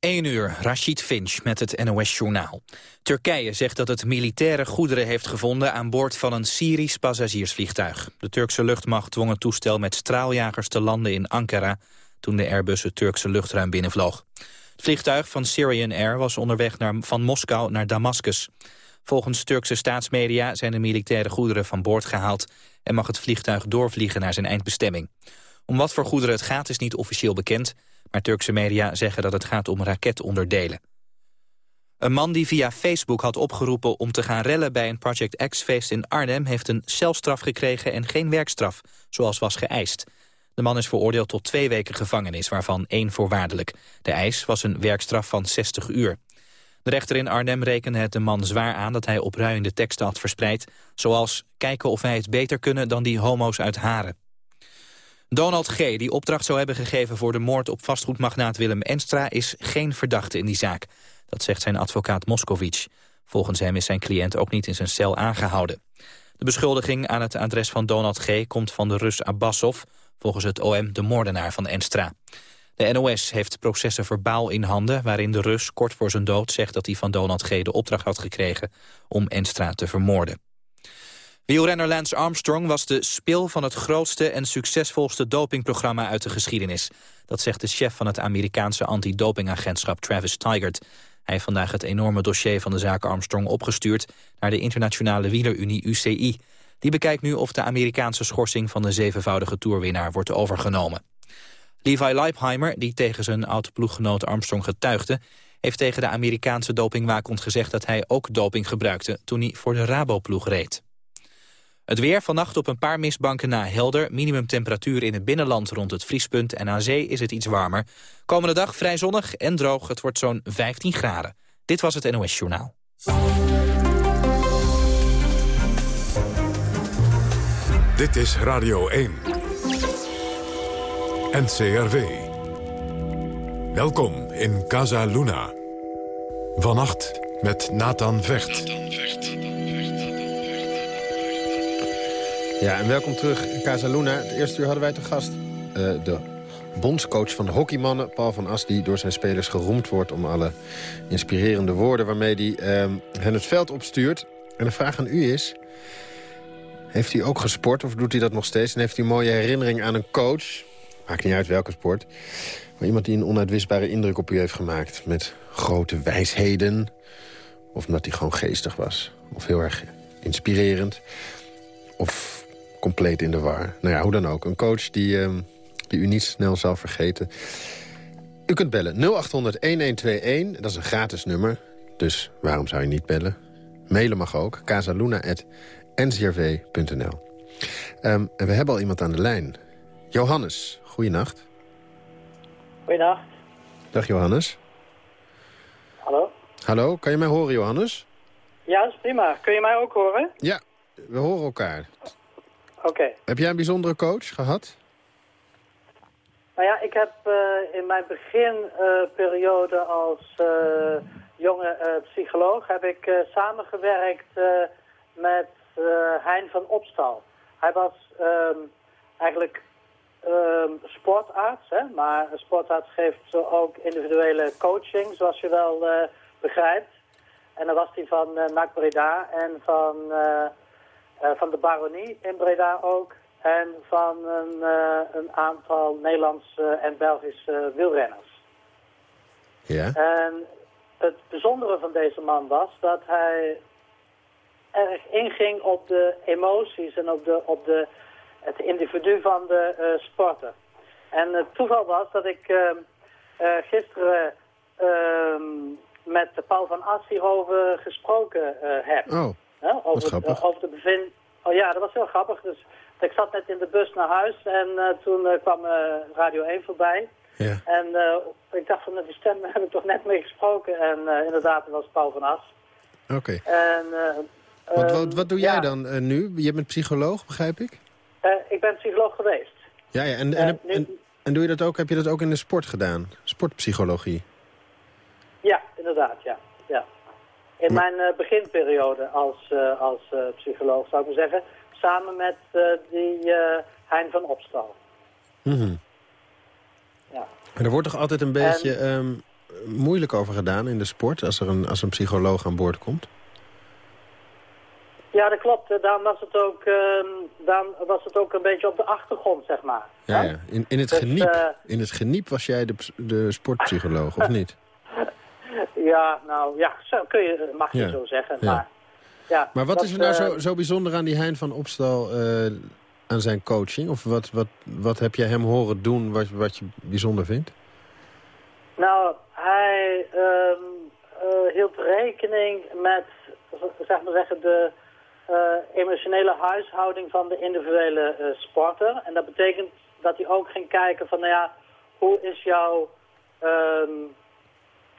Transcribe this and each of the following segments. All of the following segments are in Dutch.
1 uur, Rashid Finch met het NOS-journaal. Turkije zegt dat het militaire goederen heeft gevonden... aan boord van een Syrisch passagiersvliegtuig. De Turkse luchtmacht dwong het toestel met straaljagers te landen in Ankara... toen de Airbus het Turkse luchtruim binnenvloog. Het vliegtuig van Syrian Air was onderweg naar, van Moskou naar Damascus. Volgens Turkse staatsmedia zijn de militaire goederen van boord gehaald... en mag het vliegtuig doorvliegen naar zijn eindbestemming. Om wat voor goederen het gaat is niet officieel bekend... maar Turkse media zeggen dat het gaat om raketonderdelen. Een man die via Facebook had opgeroepen om te gaan rellen bij een Project X-feest in Arnhem... heeft een celstraf gekregen en geen werkstraf, zoals was geëist. De man is veroordeeld tot twee weken gevangenis, waarvan één voorwaardelijk. De eis was een werkstraf van 60 uur. De rechter in Arnhem rekende het de man zwaar aan dat hij opruiende teksten had verspreid... zoals kijken of wij het beter kunnen dan die homo's uit Haren. Donald G., die opdracht zou hebben gegeven voor de moord op vastgoedmagnaat Willem Enstra... is geen verdachte in die zaak. Dat zegt zijn advocaat Moscovic. Volgens hem is zijn cliënt ook niet in zijn cel aangehouden. De beschuldiging aan het adres van Donald G. komt van de Rus Abbasov... volgens het OM de moordenaar van Enstra. De NOS heeft processen verbaal in handen... waarin de Rus kort voor zijn dood zegt dat hij van Donald G. de opdracht had gekregen... om Enstra te vermoorden. Wielrenner Lance Armstrong was de spil van het grootste en succesvolste dopingprogramma uit de geschiedenis. Dat zegt de chef van het Amerikaanse antidopingagentschap Travis Tigert. Hij heeft vandaag het enorme dossier van de zaak Armstrong opgestuurd naar de internationale wielerunie UCI. Die bekijkt nu of de Amerikaanse schorsing van de zevenvoudige toerwinnaar wordt overgenomen. Levi Leipheimer, die tegen zijn oud-ploeggenoot Armstrong getuigde... heeft tegen de Amerikaanse dopingwaakhond gezegd dat hij ook doping gebruikte... toen hij voor de Rabo-ploeg reed. Het weer vannacht op een paar mistbanken na helder. Minimumtemperatuur in het binnenland rond het vriespunt en aan zee is het iets warmer. Komende dag vrij zonnig en droog. Het wordt zo'n 15 graden. Dit was het NOS Journaal. Dit is Radio 1. NCRV. Welkom in Casa Luna. Vannacht met Nathan Vecht. Ja, en welkom terug in Casa Luna. Het eerste uur hadden wij te gast uh, de bondscoach van de hockeymannen, Paul van As... die door zijn spelers geroemd wordt om alle inspirerende woorden... waarmee hij uh, hen het veld opstuurt. En de vraag aan u is... heeft hij ook gesport of doet hij dat nog steeds? En heeft hij een mooie herinnering aan een coach... maakt niet uit welke sport... maar iemand die een onuitwisbare indruk op u heeft gemaakt... met grote wijsheden... of omdat hij gewoon geestig was. Of heel erg inspirerend. Of compleet in de war. Nou ja, hoe dan ook. Een coach die, uh, die u niet snel zal vergeten. U kunt bellen 0800-1121. Dat is een gratis nummer. Dus waarom zou je niet bellen? Mailen mag ook. casaluna.ncrv.nl um, ehm, En we hebben al iemand aan de lijn. Johannes, goeienacht. Goeienacht. Dag Johannes. Hallo. Hallo, kan je mij horen Johannes? Ja, dat is prima. Kun je mij ook horen? Ja, we horen elkaar. Oké. Heb jij een bijzondere coach gehad? Nou ja, ik heb uh, in mijn beginperiode uh, als uh, jonge psycholoog... heb ik samengewerkt met Hein van Opstal. Hij was um, eigenlijk um, sportarts, hè? maar een sportarts geeft ook individuele coaching, zoals je wel begrijpt. En dan was hij van NAC Breda en van... Eh, van de baronie in Breda ook. En van een, uh, een aantal Nederlandse en Belgische wielrenners. Ja. En het bijzondere van deze man was dat hij erg inging op de emoties en op, de, op de, het individu van de uh, sporter. En het toeval was dat ik uh, uh, gisteren ehm, met Paul van As hierover gesproken heb. Oh. Ja, over, het, over de bevind... Oh ja, dat was heel grappig. Dus ik zat net in de bus naar huis en uh, toen uh, kwam Radio 1 voorbij. Ja. En ik dacht van, die stem heb ik toch net mee gesproken. En inderdaad, dat was Paul van As. Oké. Okay. En... Wat, wat, wat, doe jij ja. dan nu? Je bent psycholoog, begrijp ik? ik ben psycholoog geweest. Ja, ja. En, en, nu... en, en, doe je dat ook, heb je dat ook in de sport gedaan? Sportpsychologie? Ja, inderdaad, ja. In mijn uh, beginperiode als, uh, als uh, psycholoog, zou ik maar zeggen. Samen met die Hein van Opstal. Mm -hmm. Ja. En er wordt toch altijd een beetje... En... Um, moeilijk over gedaan in de sport... als er een, als een psycholoog aan boord komt? Ja, dat klopt. Dan was het ook, uh, dan was het ook een beetje op de achtergrond, zeg maar. Ja, ja. In, in, het dus, geniep, uh, in het geniep was jij de, de sportpsycholoog, of niet? Ja, nou, ja, zo kun je, mag je zo zeggen. Ja. Maar, ja, maar wat is er nou zo, zo bijzonder aan die Hein van Opstal aan zijn coaching? Of wat, wat, wat heb jij hem horen doen wat, wat je bijzonder vindt? Nou, hij um, uh, hield rekening met, zeg maar zeggen, de uh, emotionele huishouding van de individuele sporter. En dat betekent dat hij ook ging kijken van, nou ja, hoe is jouw um,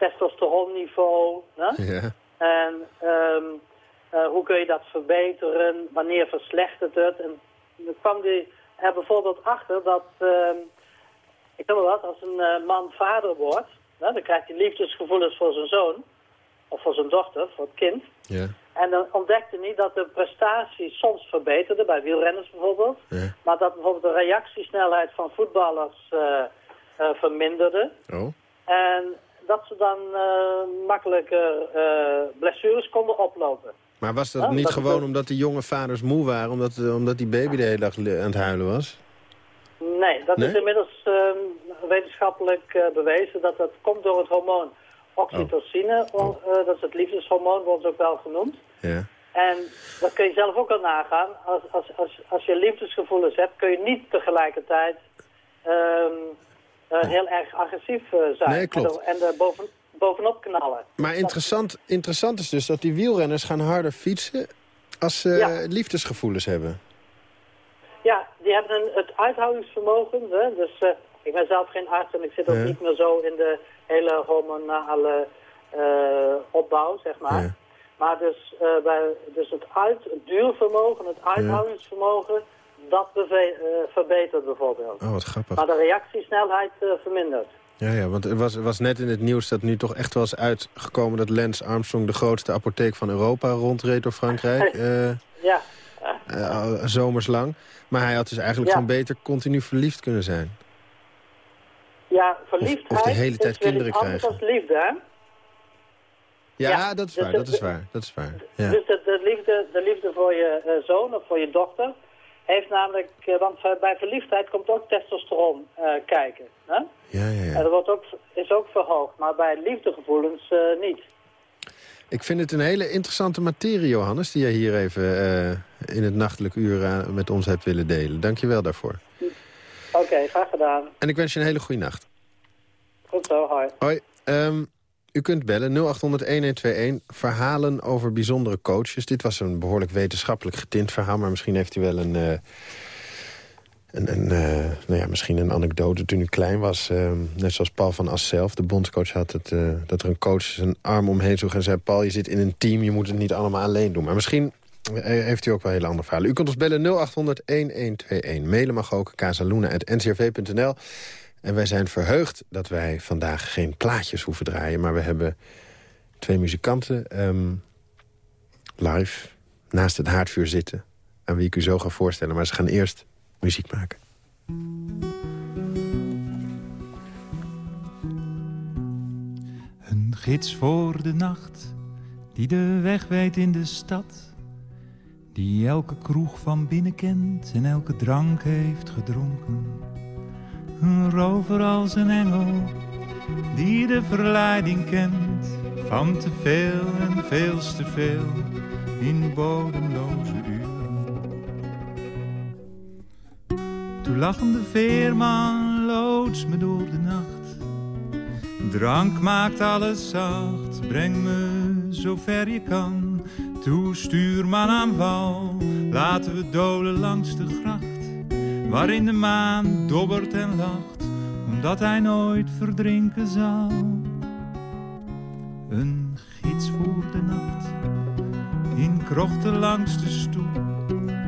testosteronniveau? Ja. En um, hoe kun je dat verbeteren? Wanneer verslechtert het? En dan kwam hij er bijvoorbeeld achter dat, uh, ik wil wat, als een uh, man vader wordt, dan krijgt hij liefdesgevoelens voor zijn zoon, of voor zijn dochter, voor het kind. Ja. En dan ontdekte hij dat de prestaties soms verbeterden, bij wielrenners bijvoorbeeld, ja. maar dat bijvoorbeeld de reactiesnelheid van voetballers uh, verminderde. Oh. En dat ze dan makkelijker blessures konden oplopen. Maar was dat niet gewoon omdat die jonge vaders moe waren... omdat, eh, omdat die baby de hele dag aan het huilen was? Nee, dat is inmiddels uh, wetenschappelijk bewezen... dat dat komt door het hormoon oxytocine. Oh. Uh, dat is het liefdeshormoon, wordt ook wel genoemd. Ja. En dat kun je zelf ook al nagaan. Als, als, als, als je liefdesgevoelens hebt... kun je niet tegelijkertijd... Um, heel erg agressief zijn. Nee, klopt. En, en boven, bovenop knallen. Maar interessant, interessant is dus dat die wielrenners gaan harder fietsen... als ze liefdesgevoelens hebben. Ja, die hebben een, het uithoudingsvermogen. Hè? Dus uh, ik ben zelf geen arts en ik zit ook niet meer zo in de hele hormonale uh, opbouw, zeg maar. Ja. Maar dus, uh, bij, dus het, uit, het duurvermogen, het uithoudingsvermogen, dat verbetert bijvoorbeeld. Oh, wat grappig. Maar de reactiesnelheid vermindert. Ja, ja, want er was, was net in het nieuws dat nu toch echt wel is uitgekomen... dat Lance Armstrong de grootste apotheek van Europa rondreed door Frankrijk. Uh, ja. Uh, zomerslang. Maar hij had dus eigenlijk ja. beter continu verliefd kunnen zijn. Ja, verliefdheid of, of de hele tijd kinderen krijgen. als liefde, hè? Ja, ja, dat is dus waar, dat is waar, dat is waar. Ja. Dus de, de, liefde, de liefde voor je uh, zoon of voor je dochter heeft namelijk, uh, want bij verliefdheid komt ook testosteron uh, kijken. Hè? Ja, ja, ja. En dat wordt ook, is ook verhoogd, maar bij liefdegevoelens uh, niet. Ik vind het een hele interessante materie, Johannes... die jij hier even in het nachtelijk uur met ons hebt willen delen. Dank je wel daarvoor. Oké, okay, graag gedaan. En ik wens je een hele goede nacht. Goed zo, hoi. Hoi. Um, u kunt bellen 0800-1121. Verhalen over bijzondere coaches. Dit was een behoorlijk wetenschappelijk getint verhaal... maar misschien heeft u wel een... Uh, een, een uh, nou ja, misschien een anekdote toen u klein was. Uh, net zoals Paul van As zelf, de bondscoach, had het... dat er een coach zijn arm omheen zoeg en zei... Paul, je zit in een team, je moet het niet allemaal alleen doen. Maar misschien heeft u ook wel hele andere verhalen. U kunt ons bellen 0800-1121. Mailen mag ook casaluna.ncrv.nl. En wij zijn verheugd dat wij vandaag geen plaatjes hoeven draaien... maar we hebben twee muzikanten um, live naast het haardvuur zitten... aan wie ik u zo ga voorstellen. Maar ze gaan eerst muziek maken. Een gids voor de nacht, die de weg weet in de stad... die elke kroeg van binnen kent en elke drank heeft gedronken een rover als een engel die de verleiding kent van te veel en veels te veel in bodemloze uren. Toen lachende veerman loods me door de nacht. Drank maakt alles zacht, breng me zo ver je kan. Toe stuurman aan wal, laten we dolen langs de gracht waarin de maan dobbert en lacht, omdat hij nooit verdrinken zal. Een gids voor de nacht, in krochten langs de stoep,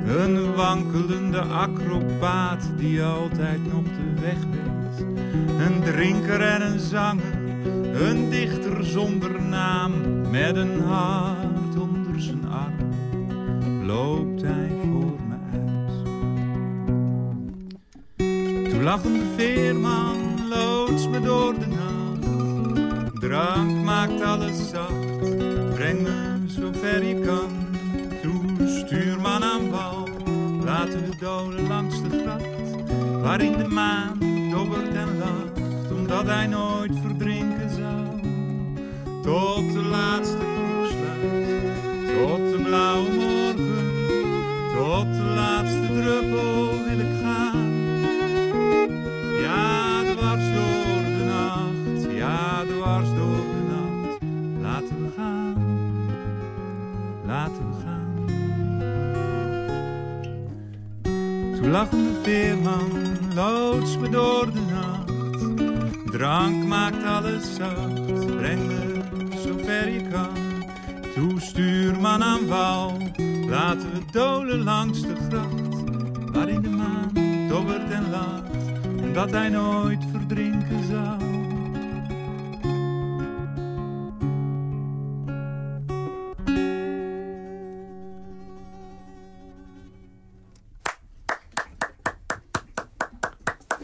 een wankelende acrobaat die altijd nog de weg weet. Een drinker en een zanger, een dichter zonder naam, met een hart onder zijn arm, loopt lachende veerman loods me door de nacht. Drank maakt alles zacht, breng me zo ver je kan. Toe, stuurman aan wal, laten we dolen langs de gracht. Waarin de maan dobbert en lacht, omdat hij nooit verdrinken zou. Tot de laatste lachende veerman loods me door de nacht. Drank maakt alles zacht, breng me zo ver je kan. Toe stuurman aan wal, laten we dolen langs de gracht. Waarin de maan dobbert en lacht, omdat hij nooit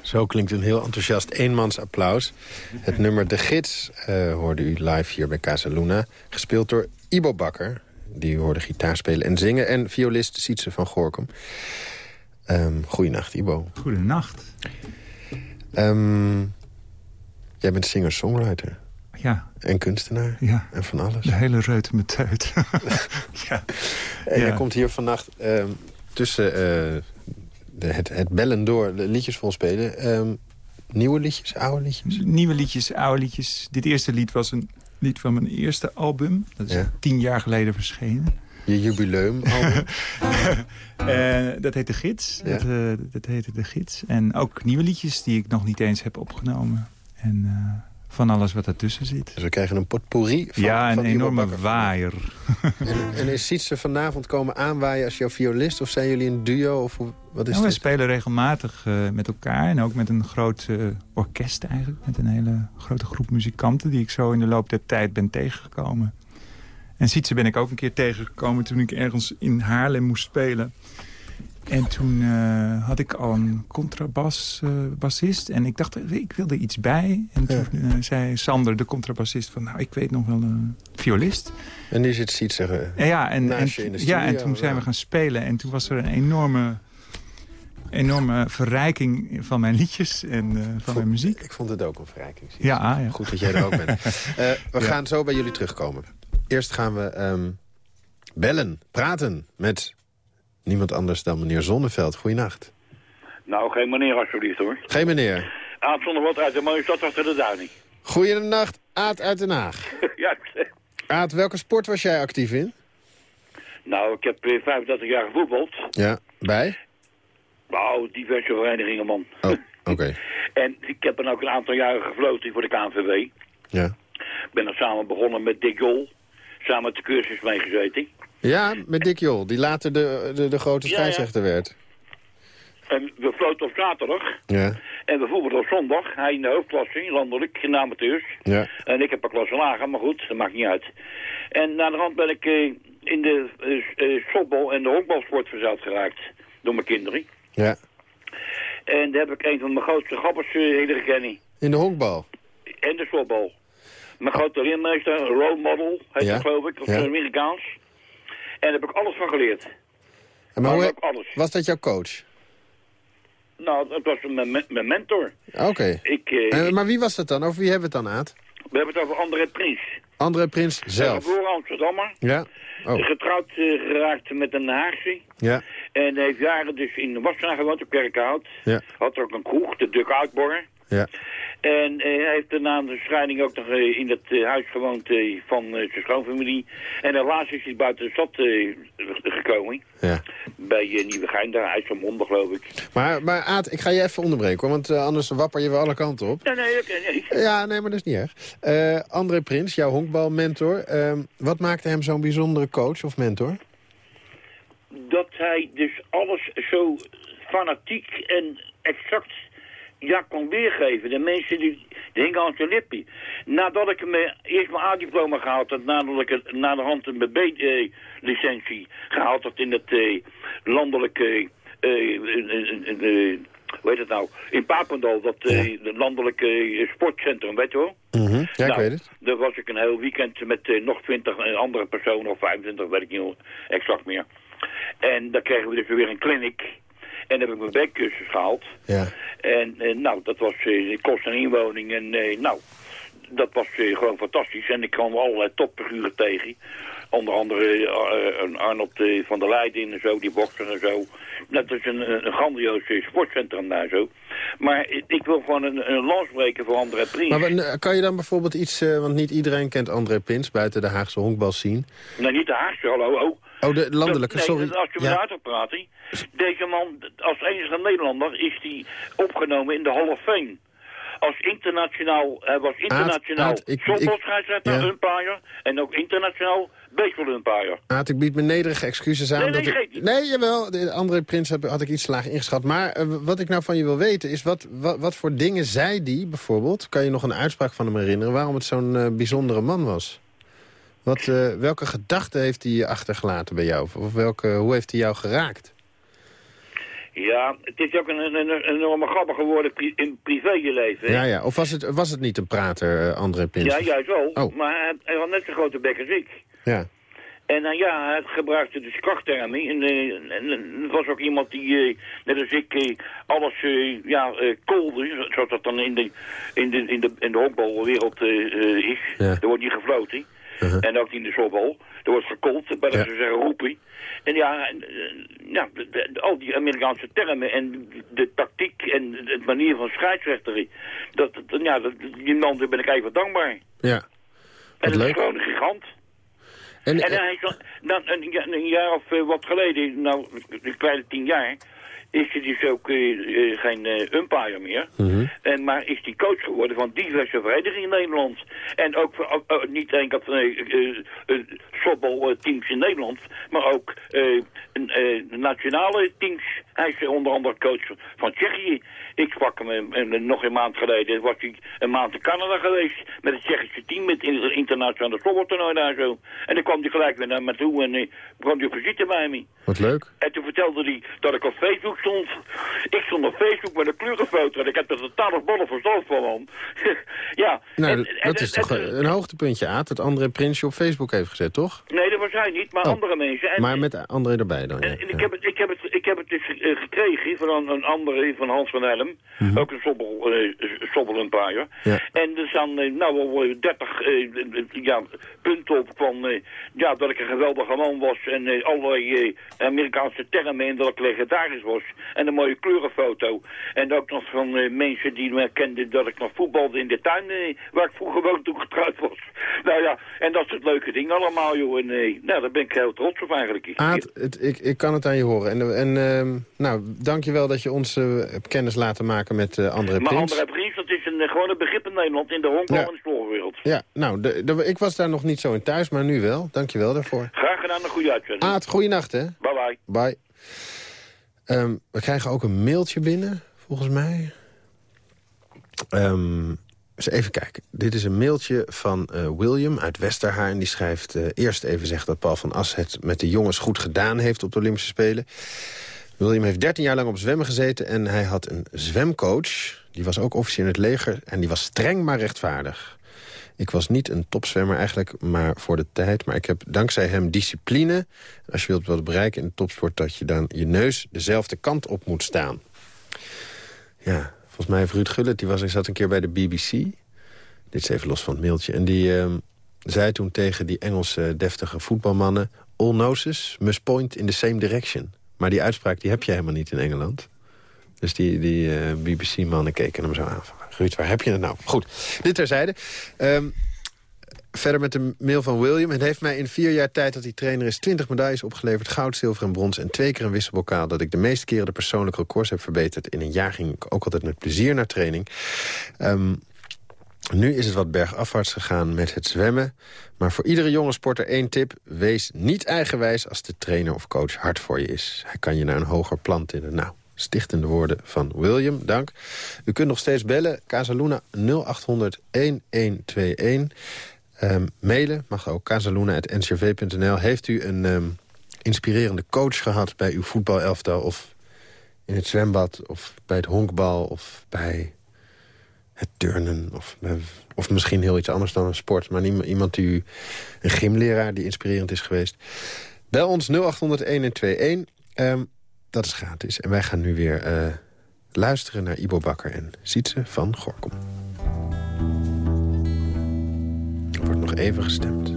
Zo klinkt een heel enthousiast eenmans applaus. Het nummer De Gids eh, hoorde u live hier bij Casa Luna. Gespeeld door Ibo Bakker. Die hoorde gitaar spelen en zingen. En violist Sietse van Gorkum. Um, goeienacht, Ibo. Goedenacht. Um, jij bent singer-songwriter. Ja. En kunstenaar. Ja. En van alles. De hele reut met teut. ja. En Ja. jij komt hier vannacht um, tussen uh, de, het, het bellen door de liedjes vol spelen. Um, nieuwe liedjes, oude liedjes? Nieuwe liedjes, oude liedjes. Dit eerste lied was een lied van mijn eerste album. Dat is Ja. tien jaar geleden verschenen. Je jubileumalbum? Eh, dat heet De Gids. Ja. Dat, eh, dat heette De Gids. En ook nieuwe liedjes die ik nog niet eens heb opgenomen. En eh, van alles wat ertussen zit. dus we krijgen een potpourri van ja, een van enorme waaier. En, en is Sietse vanavond komen aanwaaien als jouw violist? Of zijn jullie een duo? Of wat is Nou, we spelen regelmatig eh, met elkaar. En ook met een groot eh, orkest eigenlijk. Met een hele grote groep muzikanten... die ik zo in de loop der tijd ben tegengekomen. En Sietse ben ik ook een keer tegengekomen... toen ik ergens in Haarlem moest spelen. En toen eh, had ik al een contrabas eh, bassist. En ik dacht, ik wilde iets bij. En toen eh, zei Sander, de contrabassist, van... nou, ik weet nog wel een violist. En nu zit Sietse... eh, En ja, en, ja, en toen zijn we gaan spelen. En toen was er een enorme, enorme verrijking van mijn liedjes en van mijn muziek. Ik vond het ook een verrijking. Ja, ja. Goed dat jij er ook bent. We Ja. gaan zo bij jullie terugkomen. Eerst gaan we ehm, bellen, praten met niemand anders dan meneer Zonneveld. Goeienacht. Nou, geen meneer alsjeblieft hoor. Geen meneer. Aad zonder wat uit de mooie stad achter de duining. Goeienacht, Aad uit Den Haag. ja, Aad, welke sport was jij actief in? nou, ik heb eh, 35 jaar gevoetbald. Ja, bij? Nou, diverse verenigingen, man. Oh, oké. En ik heb dan ook een aantal jaren gefloten voor de KNVB. Ja. Ben er samen begonnen met Dick Jol. Samen met de cursus meegezeten. Ja, met Dick Jol, die later de, de, de grote scheidsrechter werd. En we floten op zaterdag. Ja, En we voetbalden op zondag. Hij in de hoofdklasse, landelijk, in de amateurs. ja. En ik heb een klasse lager, maar goed, dat maakt niet uit. En na de hand ben ik eh, in de eh, softbal en de honkbalsport verzeild geraakt. Door mijn kinderen. ja. En daar heb ik een van mijn grootste grappers uh, leren kennen. In de honkbal. En de softbal. Mijn grote leermeester, een role model, heet Ja. dat geloof ik. Is Ja. Amerikaans. En daar heb ik alles van geleerd. En Maar hoe, ook alles. was dat jouw coach? Nou, dat was mijn, mijn mentor. Oké. Ik, eh, maar wie was dat dan? Over wie hebben we het dan, Aad? we hebben het over André Prins. André Prins zelf. Geboren Amsterdammer. Ja? Oh, Getrouwd eh, geraakt met een Haagse. ja. En heeft jaren dus in Wassenaar gewoond, op Kerkhout. Ja. Had er ook een kroeg, de Duck Outbar. Ja. En eh, hij heeft na de scheiding ook nog eh, in het eh, huis gewoond van zijn schoonfamilie. En helaas is hij buiten de stad gekomen. ja. Bij uh, Nieuwegein, daar IJsselmonde geloof ik. Maar, maar Aad, ik ga je even onderbreken, hoor, want anders wapper je wel alle kanten op. Nee, nee, oké, nee. Ja, nee, maar dat is niet erg. Eh, André Prins, jouw honkbalmentor. ehm, wat maakte hem zo'n bijzondere coach of mentor? Dat hij dus alles zo fanatiek en exact ja, kon weergeven. De mensen die, die hingen aan zijn lippen. Nadat ik me, eerst mijn A-diploma gehaald had, nadat ik het, na de hand een B-licentie gehaald had in het eh, landelijke eh, eh, eh, eh, hoe heet het nou, in Papendal, dat uh, landelijke sportcentrum, weet je wel? Mhm. Ja, ik Nou, weet het. Daar was ik een heel weekend met nog 20 andere personen, of 25, weet ik niet exact meer. En daar kregen we dus weer een clinic. En heb ik mijn werkcursus gehaald. Ja. En eh, nou, dat was eh kost een inwoning. En eh, nou, dat was gewoon fantastisch. En ik kwam allerlei topfiguren tegen. Onder andere Arnold van der Leijden en zo, die bokser en zo. Dat is een, een grandioos sportcentrum daar zo. Maar ik- wil gewoon een, een lans breken voor André Prins. Maar kan je dan bijvoorbeeld iets... want niet iedereen kent André Pins buiten de Haagse honkbalscene. Nee, niet de Haagse, hallo. Oh. De landelijke, nee, sorry. als je Ja. later praat, deze man, als enige Nederlander, is die opgenomen in de Hall of Fame. Als internationaal, hij was internationaal softballscheidsrechter, ja. umpire, en ook internationaal baseball umpire. Aad, ik bied mijn nederige excuses aan. Nee, nee, dat ik, niet. nee, jawel, de André Prins heb, had ik iets te laag ingeschat. Maar eh, wat ik nou van je wil weten is, wat, wat, wat voor dingen zei die bijvoorbeeld? Kan je nog een uitspraak van hem herinneren waarom het zo'n eh, bijzondere man was? Wat, eh, welke gedachten heeft hij achtergelaten bij jou? Of, welke, hoe heeft hij jou geraakt? Ja, het is ook een, een, een, een enorme grappig geworden pri in privéleven. hè. Ja, ja. Of was het, was het niet een prater, eh, André Prins? ja, juist wel. Oh. Maar hij, hij had net zo'n grote bek als ik. Ja. En dan ja, hij gebruikte dus krachttermen. En, eh, en, was ook iemand die, eh, net als ik, eh, alles eh, ja, eh, kolde. Zoals dat dan in de, in de, in de, in de honkbalwereld eh, eh, is. Ja. Er wordt niet gefloten. Uh-huh. En ook niet in de softbal. Er wordt gekold, bij dat ze zeggen roepie. En ja, en, eh, ja de- de- al die Amerikaanse termen en de tactiek en het manier van scheidsrechteren. Dat, dat, ja, dat, die man, daar ben ik even dankbaar. Ja. En leuk. is gewoon een gigant. En, En eh, hij is dan, een, ja- een jaar of eh, wat geleden, nou een kleine tien jaar, is hij dus ook eh, eh, geen eh, umpire meer. Mhm. En, maar is hij coach geworden van diverse verenigingen in Nederland. En ook voor- ook niet enkel van softbalteams in Nederland, maar ook nationale teams. Hij is onder andere coach van- Tsjechië. Ik sprak hem eh, eh, nog een maand geleden. Was hij een maand in Canada geweest met het Tsjechische team, met het internationale softbaltoernooi daar zo. En dan kwam hij gelijk weer naar me toe en eh, kwam hij op visite bij me. wat leuk. En toen vertelde hij dat ik op Facebook stond. Ik stond op Facebook met een kleurenfoto en ik heb er totaal bollen verstand van, ja. Nou, en- dat- en- dat is toch en- een hoogtepuntje, Aad, dat André Prins je op Facebook heeft gezet, toch? Nee, dat was hij niet, maar Oh. andere mensen. En, Maar met André erbij dan, ja. en, ik, heb het, ik, heb het, ik heb het dus gekregen van een, een andere, van Hans van Helm. Ook een sobbel, eh sobbel een paar jaar. Mhm. Ja. En er staan eh, nou wel eh, 30 eh, eh, ja, punten op van eh, ja, dat ik een geweldige man was. En eh, allerlei eh, Amerikaanse termen en dat ik legendarisch was. En een mooie kleurenfoto. En ook nog van eh, mensen die me kenden dat ik nog voetbalde in de tuin eh, waar ik vroeger woonde toen getrouwd was. Nou ja, en dat soort leuke dingen allemaal, joh. En eh, nou, daar ben ik heel trots op eigenlijk. Aad, het, ik, ik kan het aan je horen. En, en ehm, nou, dank je wel dat je ons hebt kennis laten maken met eh André Maar Prins. André Prins, dat is een eh, gewoon een begrip in Nederland in de honkbal Ja. en de. Ja, nou, de, de- ik was daar nog niet zo in thuis, maar nu wel. Dank je wel daarvoor. Graag gedaan, een goede uitzending. Aad, goeienacht, hè. Bye bye. Bye. Ehm, we krijgen ook een mailtje binnen, volgens mij. Eens even kijken. Dit is een mailtje van William uit Westerhaar. En die schrijft eerst even zegt dat Paul van As het met de jongens goed gedaan heeft op de Olympische Spelen. William heeft 13 jaar lang op zwemmen gezeten en hij had een zwemcoach. Die was ook officier in het leger en die was streng maar rechtvaardig. Ik was niet een topzwemmer eigenlijk, maar voor de tijd. Maar ik heb dankzij hem discipline. Als je wilt wat bereiken in de topsport... dat je dan je neus dezelfde kant op moet staan. Ja, volgens mij heeft Ruud Gullit, die was, die zat een keer bij de BBC. Dit is even los van het mailtje. En die ehm, zei toen tegen die Engelse deftige voetbalmannen... all noses must point in the same direction. Maar die uitspraak die heb je helemaal niet in Engeland. Dus die, die eh, BBC-mannen keken hem zo aan. Ruud, waar heb je het nou? Goed, dit terzijde. Ehm, verder met de mail van William. Het heeft mij in vier jaar tijd dat hij trainer is... 20 medailles opgeleverd, goud, zilver en brons... en twee keer een wisselbokaal. Dat ik de meeste keren de persoonlijke records heb verbeterd. In een jaar ging ik ook altijd met plezier naar training. Ehm, nu is het wat bergafwaarts gegaan met het zwemmen. Maar voor iedere jonge sporter één tip. Wees niet eigenwijs als de trainer of coach hard voor je is. Hij kan je naar een hoger plan tillen. Nou, stichtende woorden van William, dank. U kunt nog steeds bellen. Casaluna 0800 1121. Ehm, mailen mag ook casaluna.ncrv.nl. Heeft u een ehm, inspirerende coach gehad bij uw voetbalelftal... of in het zwembad of bij het honkbal of bij het turnen. Of, of misschien heel iets anders dan een sport. Maar iemand die een gymleraar die inspirerend is geweest. Bel ons 0800-1121. Um, dat is gratis. En wij gaan nu weer uh, luisteren naar Ibo Bakker en Sietse van Gorkom. Er wordt nog even gestemd.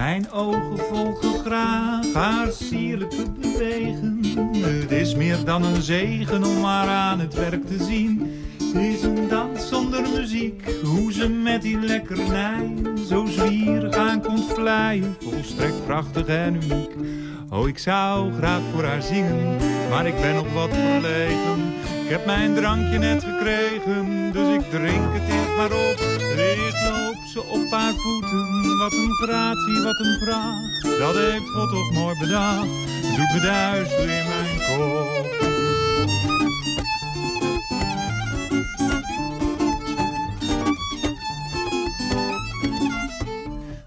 Mijn ogen volgen graag haar sierlijke bewegen. Het is meer dan een zegen om haar aan het werk te zien. Het is een dans zonder muziek, hoe ze met die lekkernij zo zwierig aan komt vlijen. Volstrekt prachtig en uniek. Oh, ik zou graag voor haar zingen, maar ik ben nog wat verlegen. Ik heb mijn drankje net gekregen, dus ik drink het eerst maar op. Op haar voeten, wat een gratie, wat een pracht. Dat heeft God toch mooi bedacht, doet me duister in mijn kop.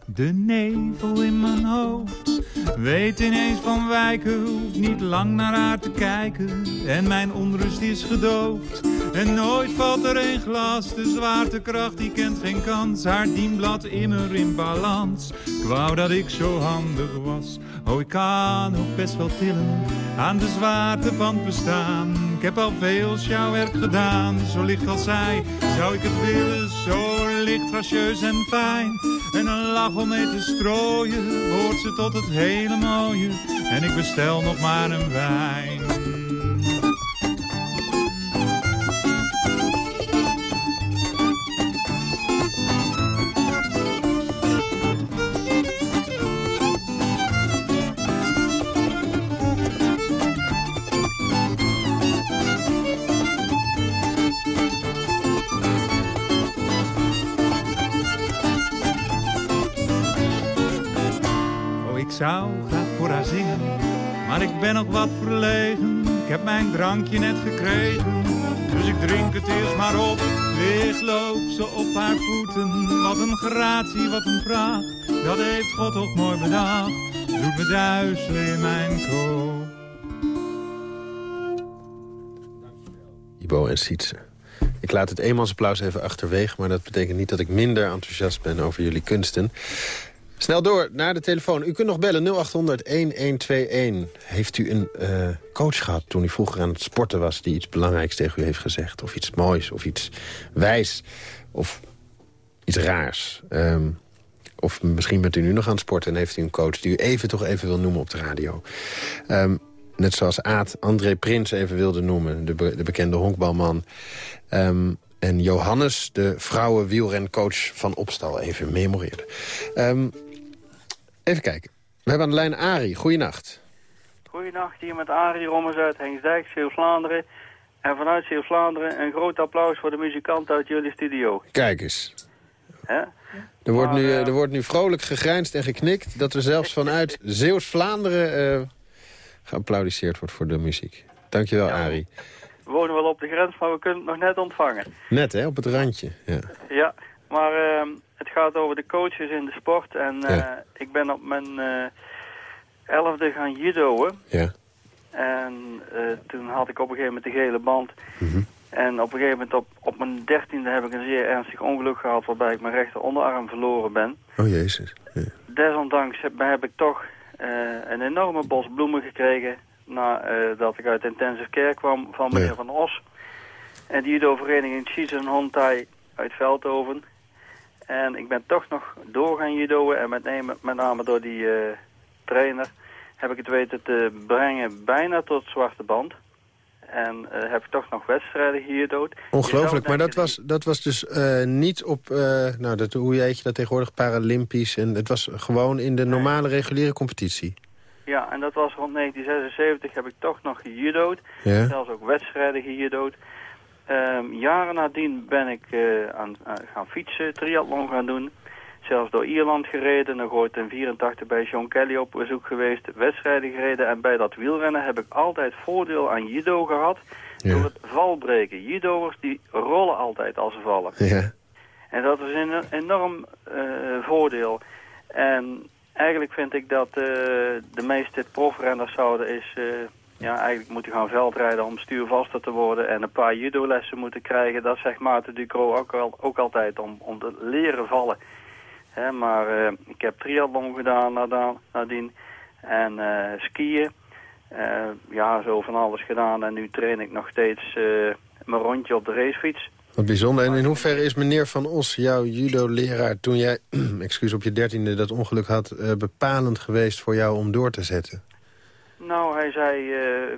De nevel in mijn hoofd weet ineens van wijken, hoeft niet lang naar haar te kijken. En mijn onrust is gedoofd. En nooit valt er een glas, de zwaartekracht die kent geen kans. Haar dienblad immer in balans. Ik dat ik zo handig was. Oh, ik kan ook best wel tillen aan de zwaarte van bestaan. Ik heb al veel sjouwwerk gedaan, zo licht als zij. Zou ik het willen, zo licht, gracieus en fijn. En een lach om mee te strooien, hoort ze tot het hele mooie. En ik bestel nog maar een wijn. Zou graag voor haar zingen, maar ik ben nog wat verlegen. Ik heb mijn drankje net gekregen, dus ik drink het eerst maar op. Licht loopt ze op haar voeten, wat een gratie, wat een pracht. Dat heeft God toch mooi bedacht, doet me duizelen in mijn kop. Ibo en Sietse. Ik laat het eenmansapplaus even achterwege... maar dat betekent niet dat ik minder enthousiast ben over jullie kunsten. Snel door naar de telefoon. U kunt nog bellen 0800-1121. Heeft u een uh, coach gehad toen u vroeger aan het sporten was... die iets belangrijks tegen u heeft gezegd? Of iets moois, of iets wijs, of iets raars? Um, of misschien bent u nu nog aan het sporten en heeft u een coach... die u even toch even wil noemen op de radio. Um, net zoals Aad André Prins even wilde noemen, de, de bekende honkbalman. Um, en Johannes, de vrouwenwielrencoach van Opstal, even memoreerde. Um, Even kijken. We hebben aan de lijn Arie. Goeienacht. Goeienacht, hier met Arie Rommers uit Hengsdijk, Zeeuws-Vlaanderen. En vanuit Zeeuws-Vlaanderen een groot applaus voor de muzikant uit jullie studio. Kijk eens. Er, wordt nu, uh, er wordt nu vrolijk gegrijnst en geknikt... dat er zelfs vanuit Zeeuws-Vlaanderen uh, geapplaudiseerd wordt voor de muziek. Dankjewel, ja, Arie. We wonen wel op de grens, maar we kunnen het nog net ontvangen. Net, hè? Op het randje. Ja, ja maar... Uh, het gaat over de coaches in de sport. En uh, ik ben op mijn uh, elfde gaan judoën. Ja. En uh, toen had ik op een gegeven moment de gele band. Mm En op een gegeven moment op, op mijn dertiende heb ik een zeer ernstig ongeluk gehad... waarbij ik mijn rechter onderarm verloren ben. Oh jezus. Ja. Desondanks heb, heb ik toch een enorme bos bloemen gekregen... nadat ik uit intensive care kwam van meneer Van Os. En die judo-vereniging Cheese en Hontai uit Veldhoven... En ik ben toch nog door gaan judoën en met, met name door die uh, trainer heb ik het weten te brengen bijna tot zwarte band. En uh, heb ik toch nog wedstrijden hier dood. Ongelooflijk, maar dat was, dat was dus uh, niet op, nou, dat, hoe heet je dat tegenwoordig, Paralympisch. En het was gewoon in de normale reguliere competitie. Ja, en dat was rond 1976 heb ik toch nog gejudood. Ja. Zelfs ook wedstrijden gejudood. Um, jaren nadien ben ik uh, aan, gaan fietsen, triathlon gaan doen. zelfs door Ierland gereden. Nog ooit in 84 bij John Kelly op bezoek geweest. Wedstrijden gereden. En bij dat wielrennen heb ik altijd voordeel aan judo gehad. Door het valbreken. Judo'ers die rollen altijd als ze vallen. Ja. En dat is een enorm uh, voordeel. En eigenlijk vind ik dat de meeste profrenners zouden is... Ja, eigenlijk moeten gaan veldrijden om stuurvaster te worden... en een paar judo-lessen moeten krijgen. Dat zegt Maarten Ducro ook, al, ook altijd, om, om te leren vallen. Maar ik heb triathlon gedaan nadien. En skiën. ja, zo van alles gedaan. En nu train ik nog steeds mijn rondje op de racefiets. Wat bijzonder. En in hoeverre is meneer Van Os, jouw judo-leraar... toen jij, excuus, op je dertiende dat ongeluk had... Bepalend geweest voor jou om door te zetten? Nou, hij zei, uh,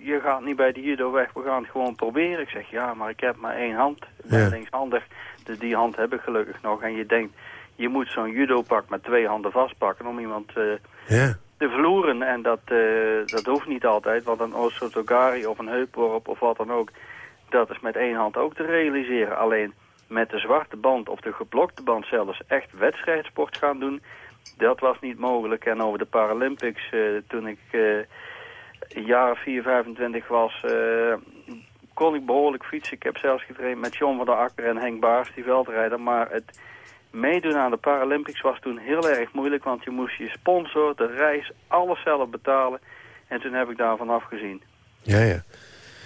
je gaat niet bij de judo weg, we gaan het gewoon proberen. Ik zeg, ja, maar ik heb maar één hand. Ik ben ja. linkshandig, dus die hand heb ik gelukkig nog. En je denkt, je moet zo'n judo-pak met twee handen vastpakken... om iemand uh, ja. te vloeren. En dat, dat hoeft niet altijd, want een osotogari of een heupworp of wat dan ook dat is met één hand ook te realiseren. Alleen met de zwarte band of de geblokte band zelfs echt wedstrijdsport gaan doen... dat was niet mogelijk. En over de Paralympics, uh, toen ik uh, een jaar 4, 25 was... Uh, kon ik behoorlijk fietsen. Ik heb zelfs getraind met John van der Akker en Henk Baars, die veldrijder. Maar het meedoen aan de Paralympics was toen heel erg moeilijk... want je moest je sponsor, de reis, alles zelf betalen. En toen heb ik daarvan afgezien. Ja, ja.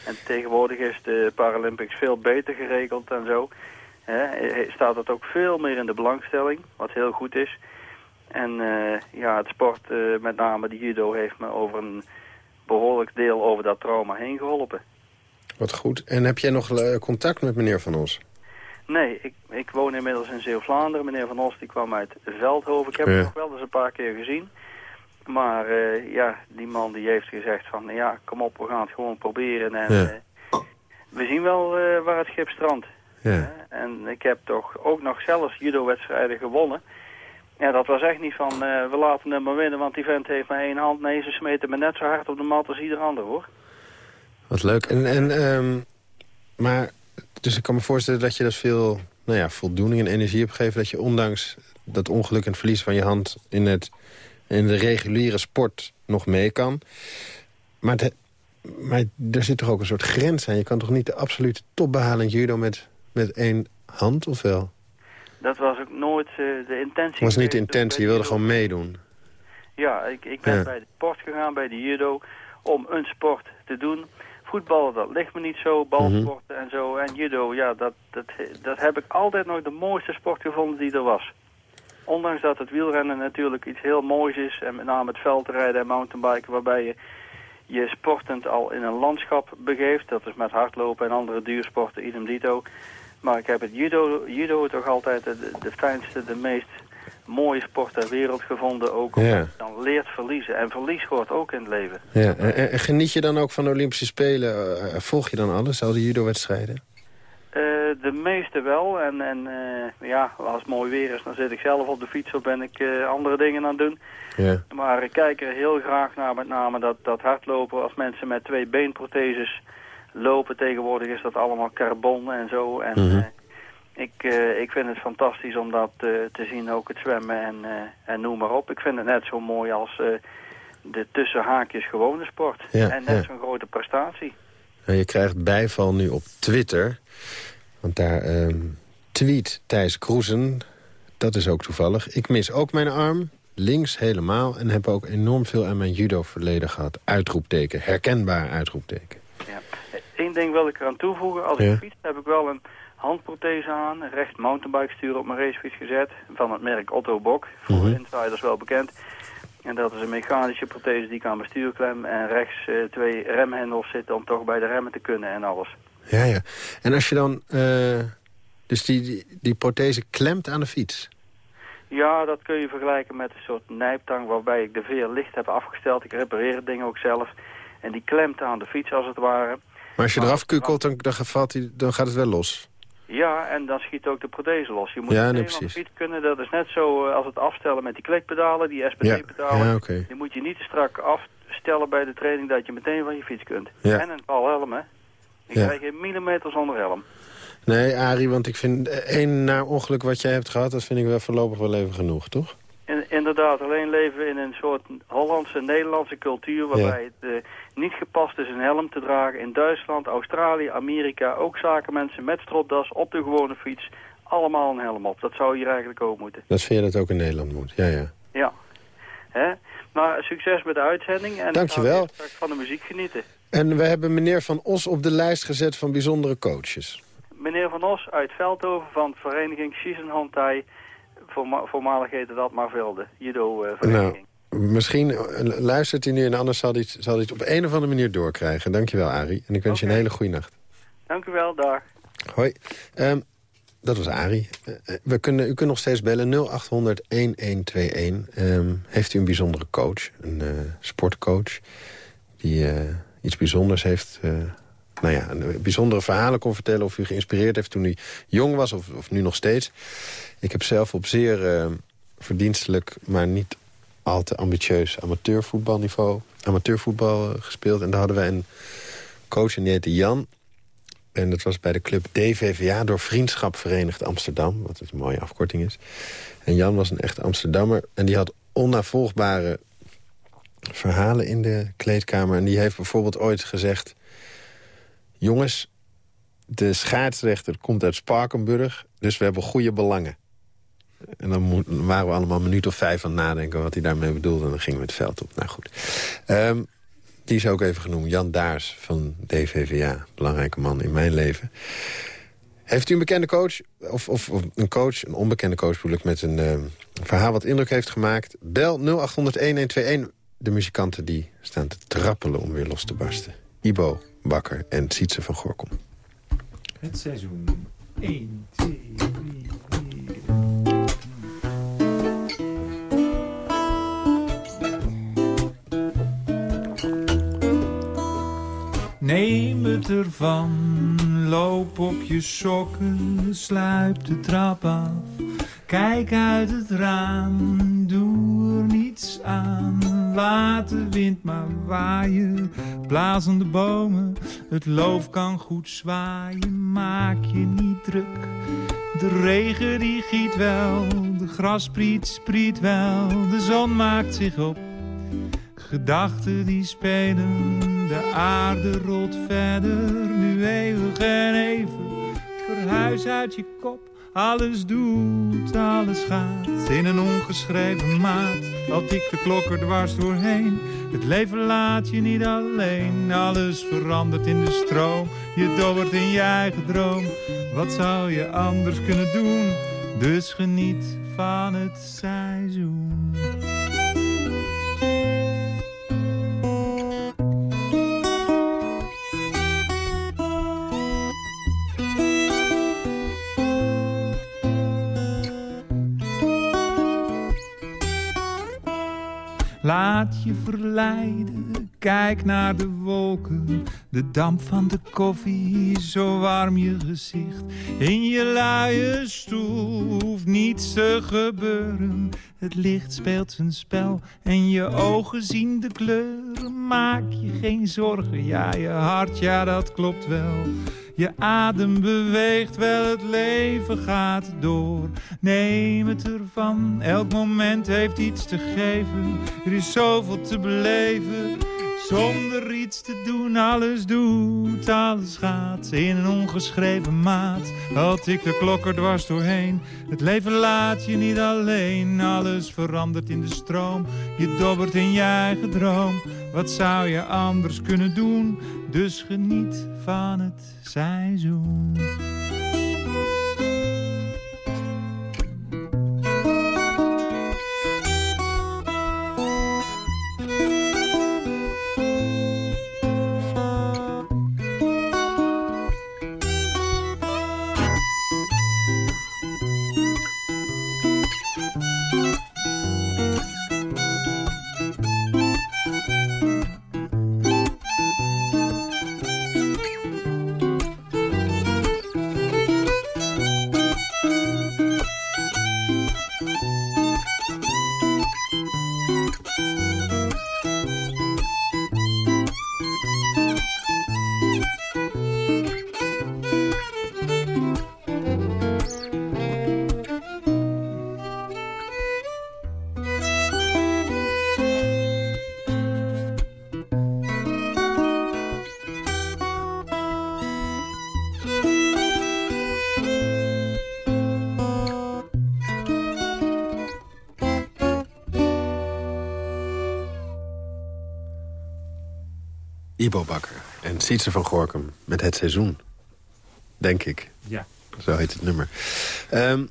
En tegenwoordig is de Paralympics veel beter geregeld en zo. He, staat dat ook veel meer in de belangstelling, wat heel goed is. En uh, ja, het sport, uh, met name de judo, heeft me over een behoorlijk deel over dat trauma heen geholpen. Wat goed. En heb jij nog uh, contact met meneer Van Os? Nee, ik, ik woon inmiddels in Zeeuw-Vlaanderen. Meneer Van Os die kwam uit Veldhoven. Ik heb ja. hem nog wel eens een paar keer gezien. Maar uh, ja, die man die heeft gezegd van, ja, kom op, we gaan het gewoon proberen. En ja. uh, we zien wel uh, waar het schip strandt. Ja. en ik heb toch ook nog zelfs judo-wedstrijden gewonnen. Ja, dat was echt niet van, we laten hem maar winnen, want die vent heeft maar één hand. Nee, ze smeten me net zo hard op de mat als ieder ander, hoor. Wat leuk. En, en um, maar, dus ik kan me voorstellen dat je dat veel nou ja, voldoening en energie hebt gegeven... dat je ondanks dat ongeluk en verlies van je hand in het in de reguliere sport nog mee kan. Maar, maar er zit toch ook een soort grens aan. Je kan toch niet de absolute top behalen in judo met, met één hand, of wel? Dat was ook nooit uh, de intentie. was niet de intentie, je wilde gewoon meedoen. Ja, ik, ik ben ja. bij de sport gegaan, bij de judo, om een sport te doen. Voetballen, dat ligt me niet zo, balsporten mm -hmm. en zo. En judo, ja, dat, dat, dat heb ik altijd nog de mooiste sport gevonden die er was. Ondanks dat het wielrennen natuurlijk iets heel moois is... en met name het veldrijden en mountainbiken... waarbij je je sportend al in een landschap begeeft. Dat is met hardlopen en andere duursporten, idem dito. Maar ik heb het judo, judo toch altijd de, de fijnste, de meest mooie sport ter wereld gevonden. Ook omdat ja. je dan leert verliezen. En verlies hoort ook in het leven. Ja. En, en geniet je dan ook van de Olympische Spelen? Volg je dan alles, al die judo-wedstrijden? Uh, de meeste wel. En, en uh, ja, als het mooi weer is, dan zit ik zelf op de fiets of ben ik uh, andere dingen aan het doen. Ja. Maar ik kijk er heel graag naar, met name dat, dat hardlopen. Als mensen met twee beenprotheses lopen, tegenwoordig is dat allemaal carbon en zo. En mm -hmm. ik, ik vind het fantastisch om dat te zien, ook het zwemmen en, en noem maar op. Ik vind het net zo mooi als de tussenhaakjes gewone sport. Ja, en net ja. zo'n grote prestatie. Je krijgt bijval nu op Twitter. Want daar um, tweet Thijs Kroesen, dat is ook toevallig... ik mis ook mijn arm, links helemaal... en heb ook enorm veel aan mijn judo-verleden gehad. Uitroepteken, herkenbaar uitroepteken. Ja. Eén ding wil ik eraan toevoegen. Als Ja. ik fiets heb ik wel een handprothese aan. Een recht mountainbike stuur op mijn racefiets gezet. Van het merk Otto Bok. Voor Mhm. insiders wel bekend. En dat is een mechanische prothese die ik aan mijn stuurklem... en rechts eh, twee remhendels zitten om toch bij de remmen te kunnen en alles. Ja, ja. En als je dan... eh, dus die, die, die prothese klemt aan de fiets? Ja, dat kun je vergelijken met een soort nijptang waarbij ik de veer licht heb afgesteld. Ik repareer het ding ook zelf. En die klemt aan de fiets als het ware. Maar als je Maar- eraf kukelt, dan, dan, valt die, dan gaat het wel los. Ja, en dan schiet ook de prothese los. Je moet Ja, meteen nee, van precies. fiets kunnen. Dat is net zo eh, als het afstellen met die klikpedalen, die SPD-pedalen. ja. Die moet je niet te strak afstellen bij de training dat je meteen van je fiets kunt. Ja. En een valhelm, hè. Je Ja. krijgt geen millimeter zonder helm. Nee, Arie, want ik vind één naar ongeluk wat jij hebt gehad... dat vind ik wel voorlopig wel even genoeg, toch? In, inderdaad, alleen leven in een soort Hollandse, Nederlandse cultuur... waarbij het eh, niet gepast is een helm te dragen. In Duitsland, Australië, Amerika, ook zakenmensen met stropdas op de gewone fiets... allemaal een helm op. Dat zou hier eigenlijk ook moeten. Dat vind je dat ook in Nederland moet, ja, ja. Ja. Hè? Maar succes met de uitzending. En Dankjewel. van de muziek genieten. En we hebben meneer Van Os op de lijst gezet van bijzondere coaches. Meneer Van Os uit Veldhoven van vereniging. Voorma voormalig heette dat Marvelde, judo-vereniging. Nou, misschien eh, luistert hij nu en anders zal hij, het, zal hij het op een of andere manier doorkrijgen. Dankjewel, Arie. En ik wens je een hele goede nacht. Dank u wel, dag. Hoi. Ehm, dat was Arie. Eh, eh, we kunnen, u kunt nog steeds bellen 0800-1121. Ehm, heeft u een bijzondere coach, een sportcoach... die iets bijzonders heeft... eh, nou ja, een bijzondere verhalen kon vertellen... of u geïnspireerd heeft toen u jong was of, of nu nog steeds. Ik heb zelf op zeer eh, verdienstelijk, maar niet al te ambitieus amateurvoetbalniveau... amateurvoetbal eh, gespeeld. En daar hadden wij een coach en die heette Jan... En dat was bij de club DVVA door Vriendschap Verenigd Amsterdam. Wat een mooie afkorting is. En Jan was een echte Amsterdammer. En die had onnavolgbare verhalen in de kleedkamer. En die heeft bijvoorbeeld ooit gezegd... Jongens, de scheidsrechter komt uit Spakenburg... dus we hebben goede belangen. En dan waren we allemaal een minuut of vijf aan het nadenken... wat hij daarmee bedoelde. En dan gingen we het veld op. Nou goed. Ehm, die is ook even genoemd. Jan Daars van DVVA. Belangrijke man in mijn leven. Heeft u een bekende coach, of, of, een coach, een onbekende coach bedoel ik... met een eh, verhaal wat indruk heeft gemaakt? Bel 0800-1121. De muzikanten die staan te trappelen om weer los te barsten. Ibo, Bakker en Sietse van Gorkom. Het seizoen. 1, 2, 3, 4. Neem het ervan, loop op je sokken, sluip de trap af. Kijk uit het raam, doe er niets aan. Laat de wind maar waaien, blazende bomen. Het loof kan goed zwaaien, maak je niet druk. De regen die giet wel, de graspriet spriet wel. De zon maakt zich op, gedachten die spelen. De aarde rolt verder, nu eeuwig en even. Verhuis uit je kop, alles doet, alles gaat. In een ongeschreven maat, al tikt de klok er dwars doorheen. Het leven laat je niet alleen, alles verandert in de stroom. Je dobbert in je eigen droom, wat zou je anders kunnen doen? Dus geniet van het seizoen. Laat je verleiden, kijk naar de wolken. De damp van de koffie, zo warm je gezicht. In je luie stoel hoeft niets te gebeuren. Het licht speelt zijn spel en je ogen zien de kleuren. Maak je geen zorgen, ja je hart, ja dat klopt wel. Je adem beweegt wel, het leven gaat door. Neem het ervan, elk moment heeft iets te geven. Er is zoveel te beleven, zonder iets te doen. Alles doet, alles gaat in een ongeschreven maat. Al tikt de klok er dwars doorheen. Het leven laat je niet alleen, alles verandert in de stroom. Je dobbert in je eigen droom. Wat zou je anders kunnen doen? Dus geniet van het seizoen. Ibo Bakker en Sietse van Gorkum met het seizoen. Denk ik. Ja. Zo heet het nummer. Ehm,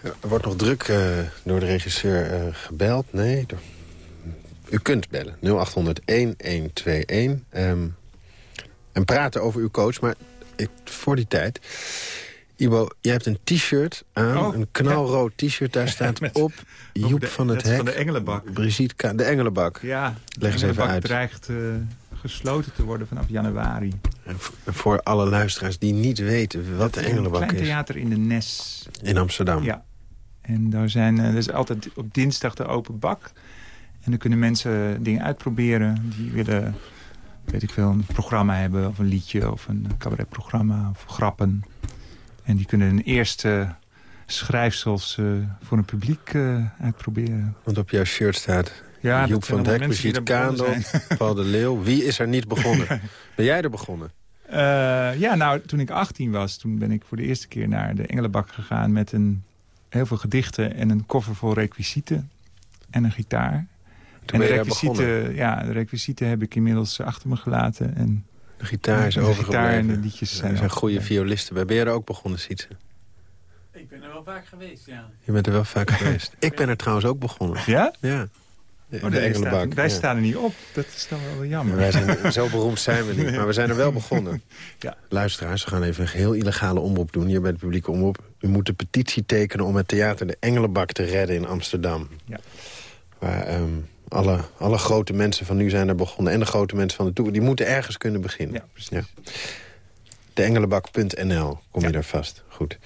er wordt nog druk uh, door de regisseur uh, gebeld. Nee, door... u kunt bellen. 0800-1121. Um, en praten over uw coach. Maar ik, voor die tijd... Ibo, jij hebt een t-shirt aan, Oh, een knalrood t-shirt. Daar staat Met- op Joep de- van het Hek. van de Engelenbak. Brigitte Ka- de Engelenbak. Ja, Leg eens de uit. dreigt eh, gesloten te worden vanaf januari. En voor alle luisteraars die niet weten wat de Het is Engelenbak Een klein theater in de Nes. In Amsterdam. Ja. En daar zijn, eh, er is altijd op dinsdag de open bak. En dan kunnen mensen dingen uitproberen. Die willen, weet ik veel, een programma hebben of een liedje of een cabaretprogramma of grappen. En die kunnen hun eerste schrijfsels eh, voor een publiek eh, uitproberen. Want op jouw shirt staat Ja, Joep van Dijk, Brigitte Kaandel, Paul de Leeuw. Wie is er niet begonnen? Ben jij er begonnen? Eh, ja, nou, toen ik 18 was, toen ben ik voor de eerste keer naar de Engelenbak gegaan... met een, heel veel gedichten en een koffer vol requisieten en een gitaar. Toen en de requisieten, ja, de requisieten heb ik inmiddels achter me gelaten. En De gitaar is de gitaar overgebleven. en de liedjes er zijn zijn goede violisten bij. Ben jij er ook begonnen, Sietse? Ik ben er wel vaak geweest, ja. Je bent er wel vaak geweest. Ik ben er trouwens ook begonnen. Ja? Ja. De, Oh, de wij Engelenbak. staan, wij ja. staan er niet op. Dat is dan wel jammer. Wij zijn, zo beroemd zijn we niet, maar we zijn er wel begonnen. Ja. Luisteraars, we gaan even een geheel illegale omroep doen... hier bij de publieke omroep. U moet de petitie tekenen om het theater De Engelenbak te redden in Amsterdam. Ja. Waar ehm, alle, alle grote mensen van nu zijn er begonnen... en de grote mensen van de toekomst, die moeten ergens kunnen beginnen. Ja, precies. Ja. Deengelenbak.nl, kom je Ja. daar vast. Goed.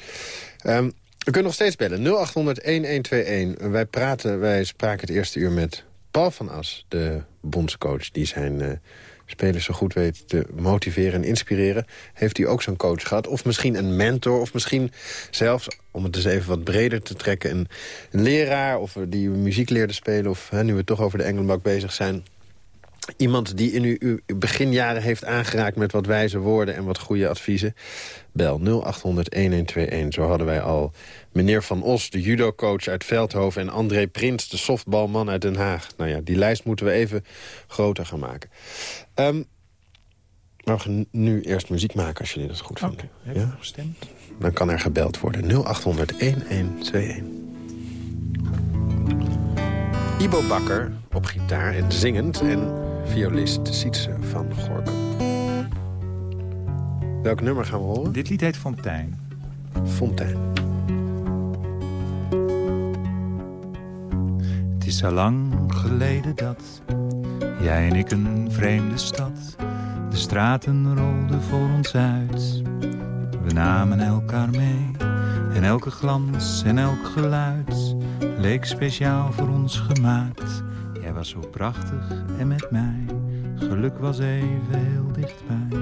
Ehm u kunt nog steeds bellen, 0800-1121. Wij, praten, wij spraken het eerste uur met Paul van As, de bondscoach... die zijn eh, spelers zo goed weet te motiveren en inspireren. Heeft hij ook zo'n coach gehad? Of misschien een mentor, of misschien zelfs... om het eens even wat breder te trekken... een, leraar of die muziek leerde spelen... of hè, nu we toch over de Engelenbak bezig zijn... Iemand die in uw, uw beginjaren heeft aangeraakt met wat wijze woorden en wat goede adviezen. Bel 0800-1121. Zo hadden wij al meneer Van Os, de judocoach uit Veldhoven... en André Prins, de softbalman uit Den Haag. Nou ja, die lijst moeten we even groter gaan maken. Maar we gaan nu eerst muziek maken, als jullie dat goed vinden. Ja? gestemd? Dan kan er gebeld worden. 0800-1121. Ibo Bakker op gitaar en zingend... en violist Sietse van Gorkum. Welk nummer gaan we horen? Dit lied heet Fontijn. Fontein. Het is al lang geleden dat jij en ik een vreemde stad. De straten rolden voor ons uit. We namen elkaar mee. En elke glans en elk geluid leek speciaal voor ons gemaakt. Was zo prachtig en met mij. Geluk was even heel dichtbij.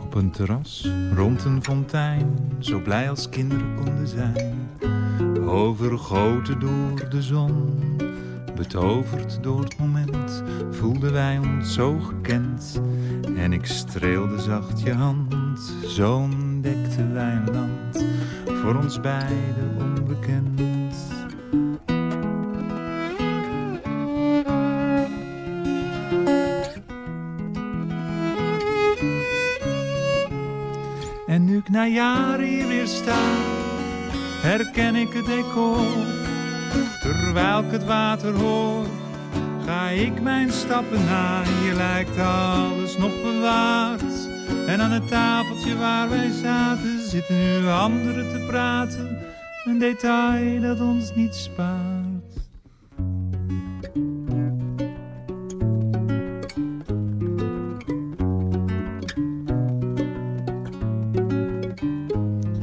Op een terras, rond een fontein, zo blij als kinderen konden zijn. Overgoten door de zon, betoverd door het moment, voelden wij ons zo gekend. En ik streelde zacht je hand, zo ontdekten wij land, voor ons beiden onbekend. En nu ik na jaren hier weer sta, herken ik het decor. Terwijl ik het water hoor, ga ik mijn stappen na. Hier lijkt alles nog bewaard. En aan het tafeltje waar wij zaten, zitten nu anderen te praten. Een detail dat ons niet spaart.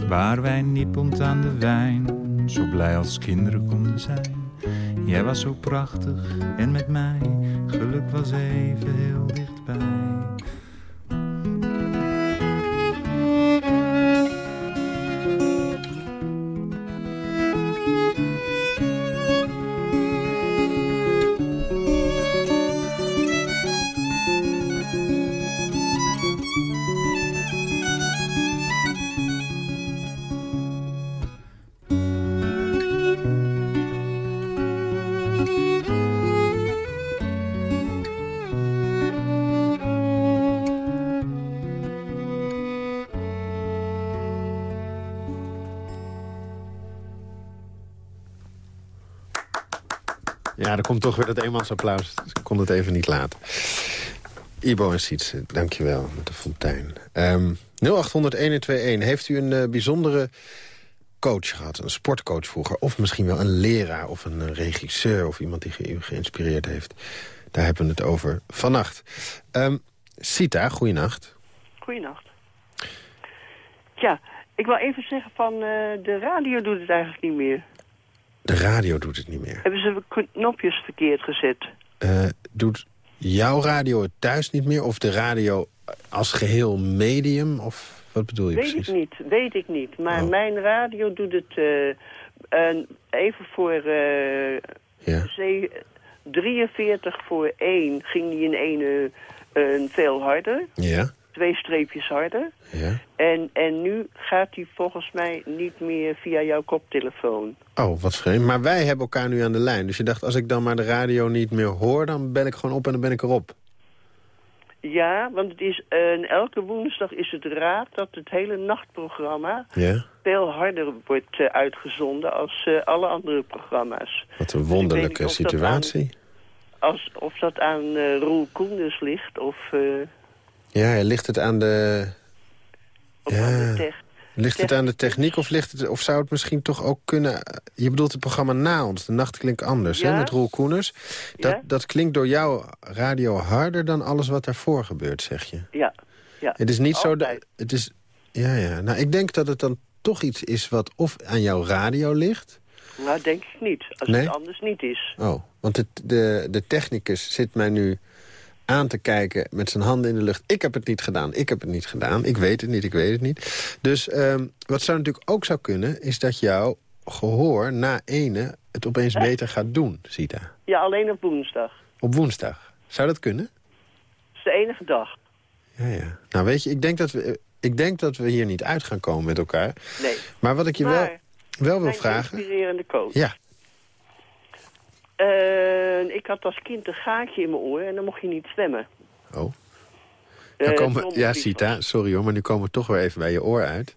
Waar wij nippend aan de wijn, zo blij als kinderen konden zijn. Jij was zo prachtig en met mij, geluk was even heel dichtbij. Ja, er weer dat eenmansapplaus. Dus ik kon het even niet laten. Ibo en Sietse, dankjewel, met de fontein. Ehm 0800-1121, heeft u een eh, bijzondere coach gehad? Een sportcoach vroeger? Of misschien wel een leraar of een eh, regisseur... of iemand die u geïnspireerd heeft? Daar hebben we het over vannacht. Ehm Sita, goeienacht. Goeienacht. Tja, ik wil even zeggen van eh, de radio doet het eigenlijk niet meer. De radio doet het niet meer. Hebben ze knopjes verkeerd gezet? Eh, doet jouw radio het thuis niet meer? Of de radio als geheel medium? Of wat bedoel je Weet precies? ik niet, weet ik niet. Maar Oh. mijn radio doet het eh, even voor eh, Ja. zee- 43 voor 1 ging die in ene een veel harder. Ja, Twee streepjes harder. ja. En, en nu gaat die volgens mij niet meer via jouw koptelefoon. Oh, wat vreemd. Maar wij hebben elkaar nu aan de lijn. Dus je dacht, als ik dan maar de radio niet meer hoor... dan bel ik gewoon op en dan ben ik erop. Ja, want het is, eh, elke woensdag is het raad dat het hele nachtprogramma Ja? veel harder wordt eh, uitgezonden als eh, alle andere programma's. Wat een weet wonderlijke situatie. Als, of dat aan eh Roel Koenders ligt of, Ja, ligt het aan de... of Ja. aan de tech. Ligt het aan de techniek of, ligt het, of zou het misschien toch ook kunnen... Je bedoelt het programma Na ons, De Nacht Klinkt Anders, hè, met Roel Koeners. Dat, Ja. dat klinkt door jouw radio harder dan alles wat daarvoor gebeurt, zeg je. Ja, ja. Het is niet zo... Dat, het is, ja, ja. Nou, ik denk dat het dan toch iets is wat of aan jouw radio ligt... Nou, denk ik niet. Als Nee? het anders niet is. Oh, want de, de, de technicus zit mij nu aan te kijken met zijn handen in de lucht. Ik heb het niet gedaan, ik heb het niet gedaan. Ik weet het niet, ik weet het niet. Dus ehm, wat zou natuurlijk ook zou kunnen... is dat jouw gehoor na ene het opeens beter gaat doen, Sita. Ja, alleen op woensdag. Op woensdag. Zou dat kunnen? Dat is de enige dag. Ja, ja. Nou, weet je, ik denk dat we, ik denk dat we hier niet uit gaan komen met elkaar. Nee. Maar wat ik je wel, Maar, wel wil vragen... inspirerende coach. Ja, Eh, ik had als kind een gaatje in mijn oor en dan mocht je niet zwemmen. oh. Eh, Nou komen, ja. Sita, sorry hoor, maar nu komen we toch weer even bij je oor uit.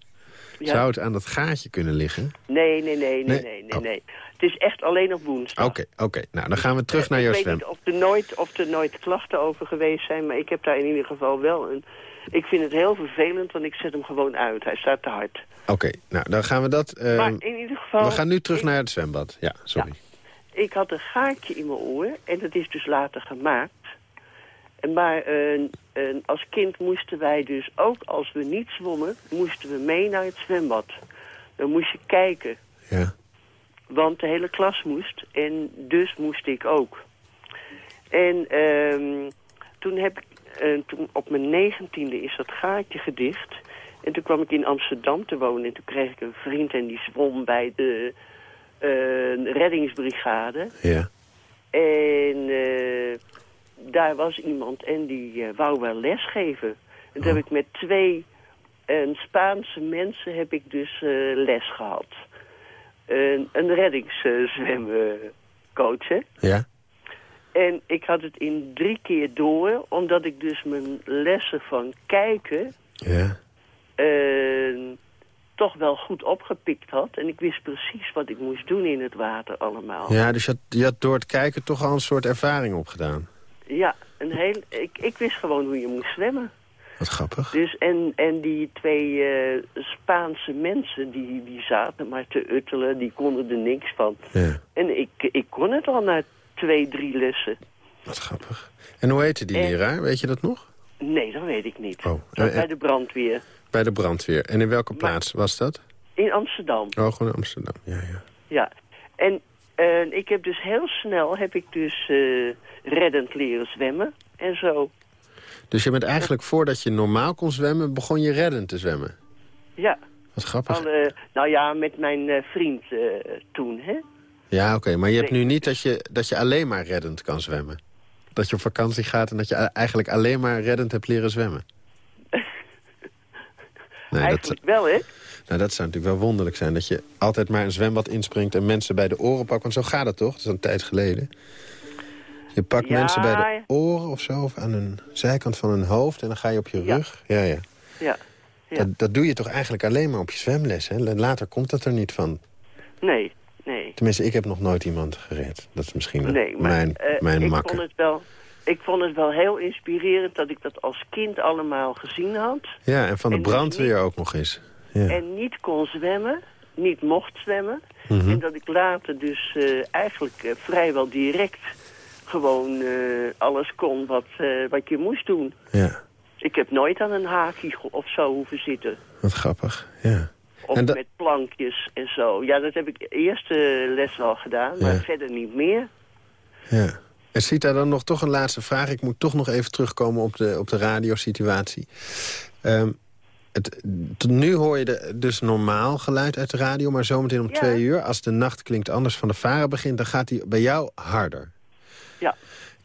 Ja. Zou het aan dat gaatje kunnen liggen? Nee, nee, nee, nee, Nee? nee, nee, Oh. nee. Het is echt alleen op woensdag. Oké, oké. Nou, dan gaan we terug naar jouw ik zwem. weet niet of er, nooit, of er nooit klachten over geweest zijn, maar ik heb daar in ieder geval wel een... Ik vind het heel vervelend, want ik zet hem gewoon uit. Hij staat te hard. Oké, nou, dan gaan we dat... ehm, maar in ieder geval... we gaan nu terug ik, naar het zwembad. Ja, sorry. Ik had een gaatje in mijn oor en dat is dus later gemaakt. En Maar als kind moesten wij dus ook, als we niet zwommen, moesten we mee naar het zwembad. Dan moest je kijken. Ja. Want de hele klas moest en dus moest ik ook. En ehm, toen heb ik, eh, toen op mijn negentiende is dat gaatje gedicht. En toen kwam ik in Amsterdam te wonen en toen kreeg ik een vriend en die zwom bij de eh, reddingsbrigade. Ja. En eh, daar was iemand en die eh, wou wel lesgeven. En toen heb ik met twee eh, Spaanse mensen heb ik dus les gehad. Een, een reddingszwemcoach, hè. Ja. En ik had het in drie keer door, omdat ik dus mijn lessen van kijken Ja. Toch wel goed opgepikt had. En ik wist precies wat ik moest doen in het water allemaal. Ja, dus je had, je had door het kijken toch al een soort ervaring opgedaan. Ja, een heel, ik, ik wist gewoon hoe je moest zwemmen. Wat grappig. Dus en, en die twee eh, Spaanse mensen, die, die zaten maar te uttelen, die konden er niks van. Ja, En ik, ik kon het al na twee, drie lessen. wat grappig. En hoe heette die En- leraar? Weet je dat nog? Nee, dat weet ik niet. Oh, Dat eh, bij de brandweer. Bij de brandweer. En in welke plaats was dat? In Amsterdam, Oh, gewoon in Amsterdam. Ja, ja. ja. En eh, ik heb dus heel snel, heb ik dus eh, reddend leren zwemmen en zo. Dus je bent eigenlijk, voordat je normaal kon zwemmen... begon je reddend te zwemmen. Ja, Wat grappig. alle, nou ja, met mijn eh, vriend eh, toen, hè. Ja, oké. maar je hebt nu niet dat je, dat je alleen maar reddend kan zwemmen. Dat je op vakantie gaat en dat je eigenlijk alleen maar reddend hebt leren zwemmen. Nee, dat, Eigenlijk wel, hè. nou, dat zou natuurlijk wel wonderlijk zijn. Dat je altijd maar een zwembad inspringt en mensen bij de oren pakt. Want zo gaat het toch? Dat is een tijd geleden. Je pakt Ja. mensen bij de oren of zo, of aan hun zijkant van hun hoofd... en dan ga je op je rug. Ja, ja. Ja. Ja. Dat, dat doe je toch eigenlijk alleen maar op je zwemles, hè? Later komt dat er niet van. Nee, nee. Tenminste, ik heb nog nooit iemand gered. Dat is misschien Nee, maar mijn, eh, mijn ik, makker. vond het wel, ik vond het wel heel inspirerend dat ik dat als kind allemaal gezien had. Ja, en van de en brandweer ook nog eens. Ja. En niet kon zwemmen, niet mocht zwemmen. Mhm. En dat ik later dus eh, eigenlijk eh, vrijwel direct gewoon eh, alles kon wat, wat je moest doen. ja, Ik heb nooit aan een haakje of zo hoeven zitten. wat grappig. Ja. Of En met plankjes en zo. Ja, dat heb ik eerste les al gedaan, maar Ja. verder niet meer. Ja. En Sita, dan nog toch een laatste vraag. Ik moet toch nog even terugkomen op de, op de radiosituatie. Ehm, het, tot nu hoor je de, dus normaal geluid uit de radio... maar zometeen om Ja. twee uur, als de nacht klinkt anders van de varen begint... dan gaat die bij jou harder. Ja.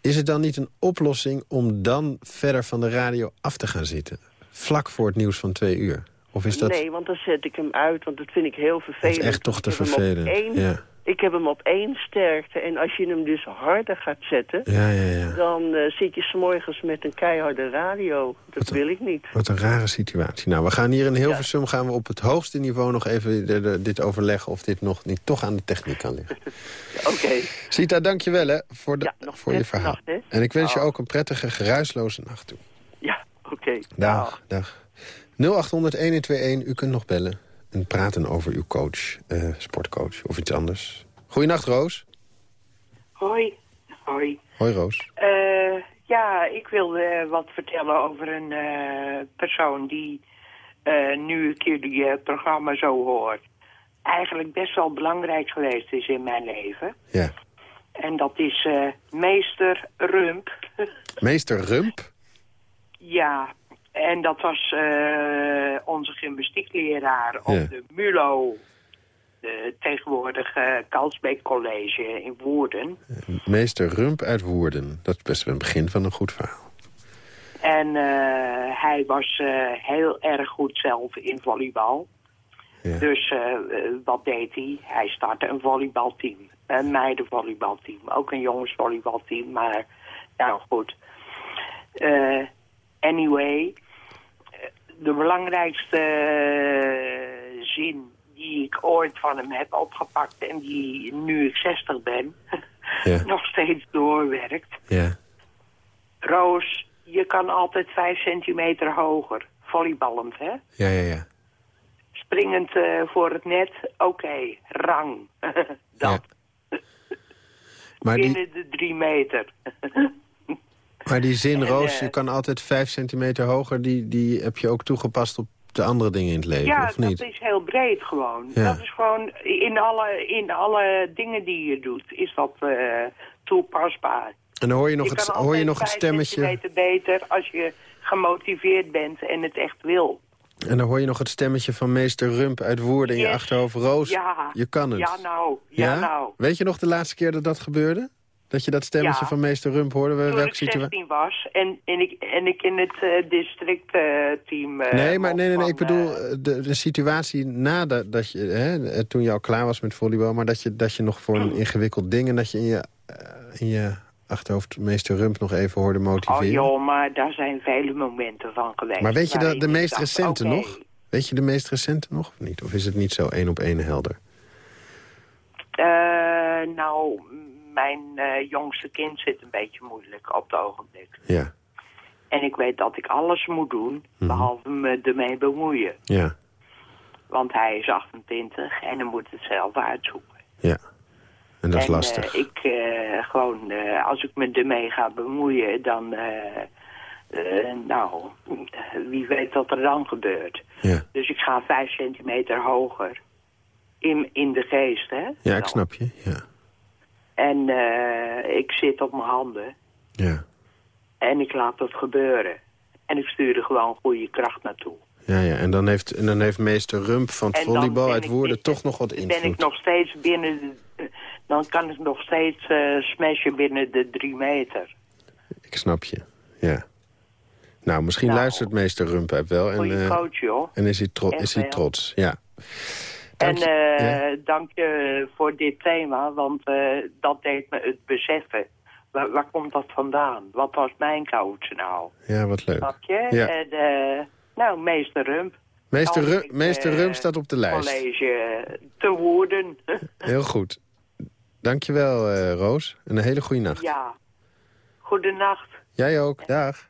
Is het dan niet een oplossing om dan verder van de radio af te gaan zitten? Vlak voor het nieuws van twee uur? Of is dat... Nee, want dan zet ik hem uit, want dat vind ik heel dat vervelend. is echt toch te vervelend. één- Ja. Ik heb hem op één sterkte. En als je hem dus harder gaat zetten... Ja, ja, ja. dan eh, zit je s'morgens met een keiharde radio. Dat wil ik niet. Wat een rare situatie. Nou, we gaan hier in Hilversum gaan we op het hoogste niveau nog even de- de- dit overleggen... of dit nog niet toch aan de techniek kan liggen. Oké. Sita, dank je wel hè, voor, de, voor je verhaal. nacht, en ik wens je Dag. ook een prettige, geruisloze nacht toe. Ja, oké. Dag, dag. 0800-1121, u kunt nog bellen en praten over uw coach, eh, sportcoach of iets anders. Goeienacht, Roos. Hoi. Hoi. Hoi, Roos. Eh, ja, ik wilde wat vertellen over een eh, persoon die nu een keer die programma zo hoort. Eigenlijk best wel belangrijk geweest is in mijn leven. Ja. En dat is meester Rump. Meester Rump. ja, en dat was eh, onze gymnastiekleraar op Ja. de MULO. De tegenwoordige Kalsbeek College in Woerden. Meester Rump uit Woerden. Dat is best wel een begin van een goed verhaal. En eh, hij was eh, heel erg goed zelf in volleybal. Ja. Dus wat deed hij? Hij startte een volleybalteam. Een meidenvolleybalteam. Ook een jongensvolleybalteam. Maar nou goed. Anyway. De belangrijkste eh, zin die ik ooit van hem heb opgepakt... en die nu ik 60 ben... Ja. nog steeds doorwerkt... Ja. Roos, je kan altijd vijf centimeter hoger. Volleyballend, hè? Ja, ja, ja. Springend eh, voor het net, oké, rang. Dat, Maar die, binnen de drie meter. maar die zin, Roos, eh, je kan altijd vijf centimeter hoger... Die, die heb je ook toegepast op de andere dingen in het leven, ja, of niet? dat is heel breed gewoon. Ja. Dat is gewoon, in alle, in alle dingen die je doet, is dat eh, toepasbaar. En dan hoor je nog, je het, hoor je nog het vijf stemmetje... centimeter beter als je gemotiveerd bent en het echt wil. En dan hoor je nog het stemmetje van meester Rump uit Woerden in je achterhoofd. Roos, Ja. je kan het. Ja, nou. Ja, nou. Weet je nog de laatste keer dat dat gebeurde? Dat je dat stemmetje Ja. van meester Rump hoorde? Wel- Toen Welke ik situatie? 16 was en, en, ik, en ik in het eh, districtteam... eh, Nee, maar nee, nee, nee, ik bedoel eh, eh, de, de situatie nadat dat je, hè, eh, toen je al klaar was met volleybal... maar dat je, dat je nog voor een ingewikkeld ding... en dat je in je, eh, in je achterhoofd meester Rump nog even hoorde oh motiveren. joh, maar daar zijn vele momenten van geweest. maar weet je de, de meest recente nog? Weet je de meest recente nog of niet? Of is het niet zo één op één helder? eh, nou, mijn eh, jongste kind zit een beetje moeilijk op het ogenblik. Ja, En ik weet dat ik alles moet doen, Mhm. behalve me ermee bemoeien. ja, Want hij is 28 en hij moet het zelf uitzoeken. ja. En dat is en, lastig. eh, ik eh, gewoon, eh, als ik me ermee ga bemoeien, dan, eh, eh, nou, wie weet wat er dan gebeurt. Ja. Dus ik ga vijf centimeter hoger in, in de geest, hè? ja, ik Dan. snap je. Ja, En eh, ik zit op mijn handen ja. en ik laat het gebeuren. En ik stuur er gewoon goede kracht naartoe. Ja, ja. En, dan heeft, en dan heeft meester Rump van het En volleybal ben uit Woerden niet- toch nog wat Ben invloed. ik nog steeds binnen de, dan kan ik nog steeds eh smashen binnen de drie meter. Ik snap je, ja. Nou, misschien Nou. luistert meester Rump wel. En, Goeie eh, coach, joh. en is hij, tro- Echt is hij trots, ja. Dank En eh, Ja. dank je voor dit thema, want eh, dat deed me het beseffen. Waar, waar komt dat vandaan? Wat was mijn coach nou? Ja, wat leuk. Snap je? Ja. En, eh, nou, meester Rump. Meester, Ru ik, Meester eh, Rum staat op de lijst. college te woorden. Heel goed. Dankjewel, eh Roos. En een hele goede nacht. ja. Goedenacht. Jij ook. Dag.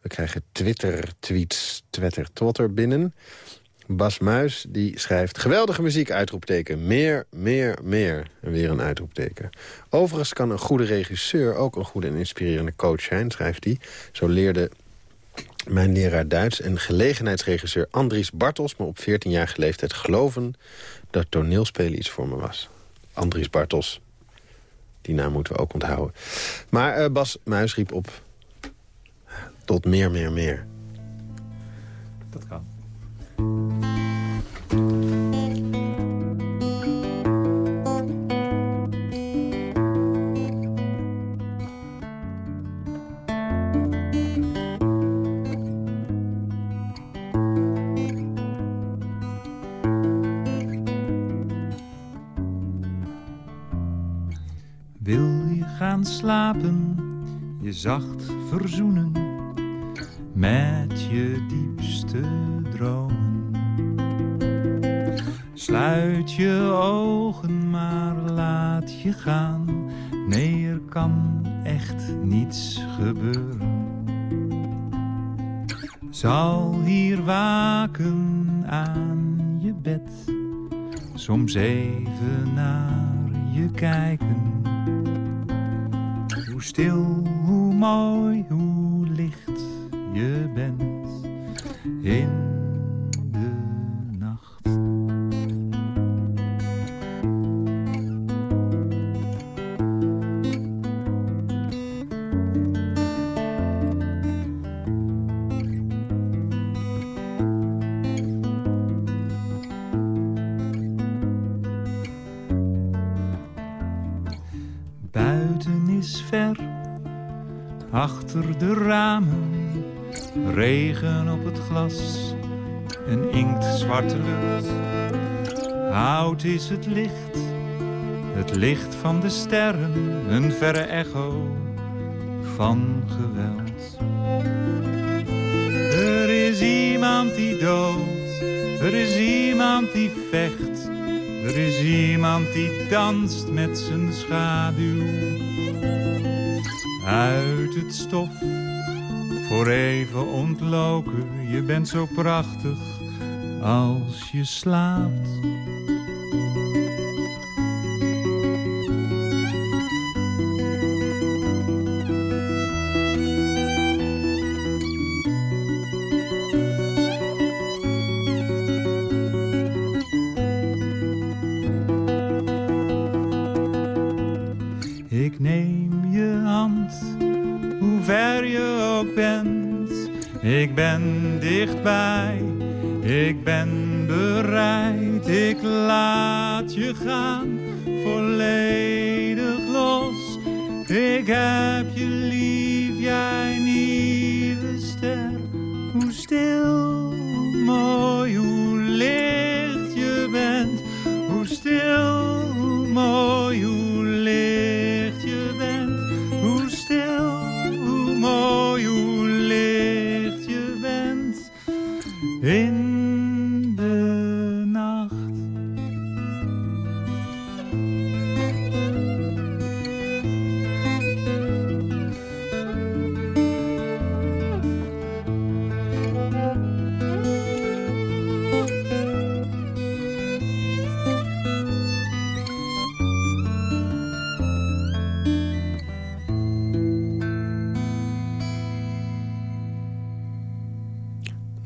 We krijgen Twitter-tweets, Twitter, Twitter binnen. Bas Muis die schrijft... Geweldige muziek, uitroepteken. Meer, meer, meer. En weer een uitroepteken. Overigens kan een goede regisseur ook een goede en inspirerende coach zijn, schrijft hij. Zo leerde mijn leraar Duits en gelegenheidsregisseur Andries Bartels... me op 14 jaar leeftijd geloven dat toneelspelen iets voor me was. Andries Bartels. Die naam moeten we ook onthouden. Maar eh, Bas Muis riep op tot meer, meer, meer. Dat kan. Slapen, je zacht verzoenen met je diepste dromen? Je ogen, maar laat je gaan. Nee, er kan echt niets gebeuren. Zal hier waken aan je bed, soms even naar je kijken. Hoe stil, hoe mooi, hoe regen op het glas, een inktzwarte lucht. Hout is het licht, het licht van de sterren, een verre echo van geweld. Er is iemand die doodt, er is iemand die vecht. Er is iemand die danst met zijn schaduw. Uit het stof, voor even ontloken. Je bent zo prachtig als je slaapt.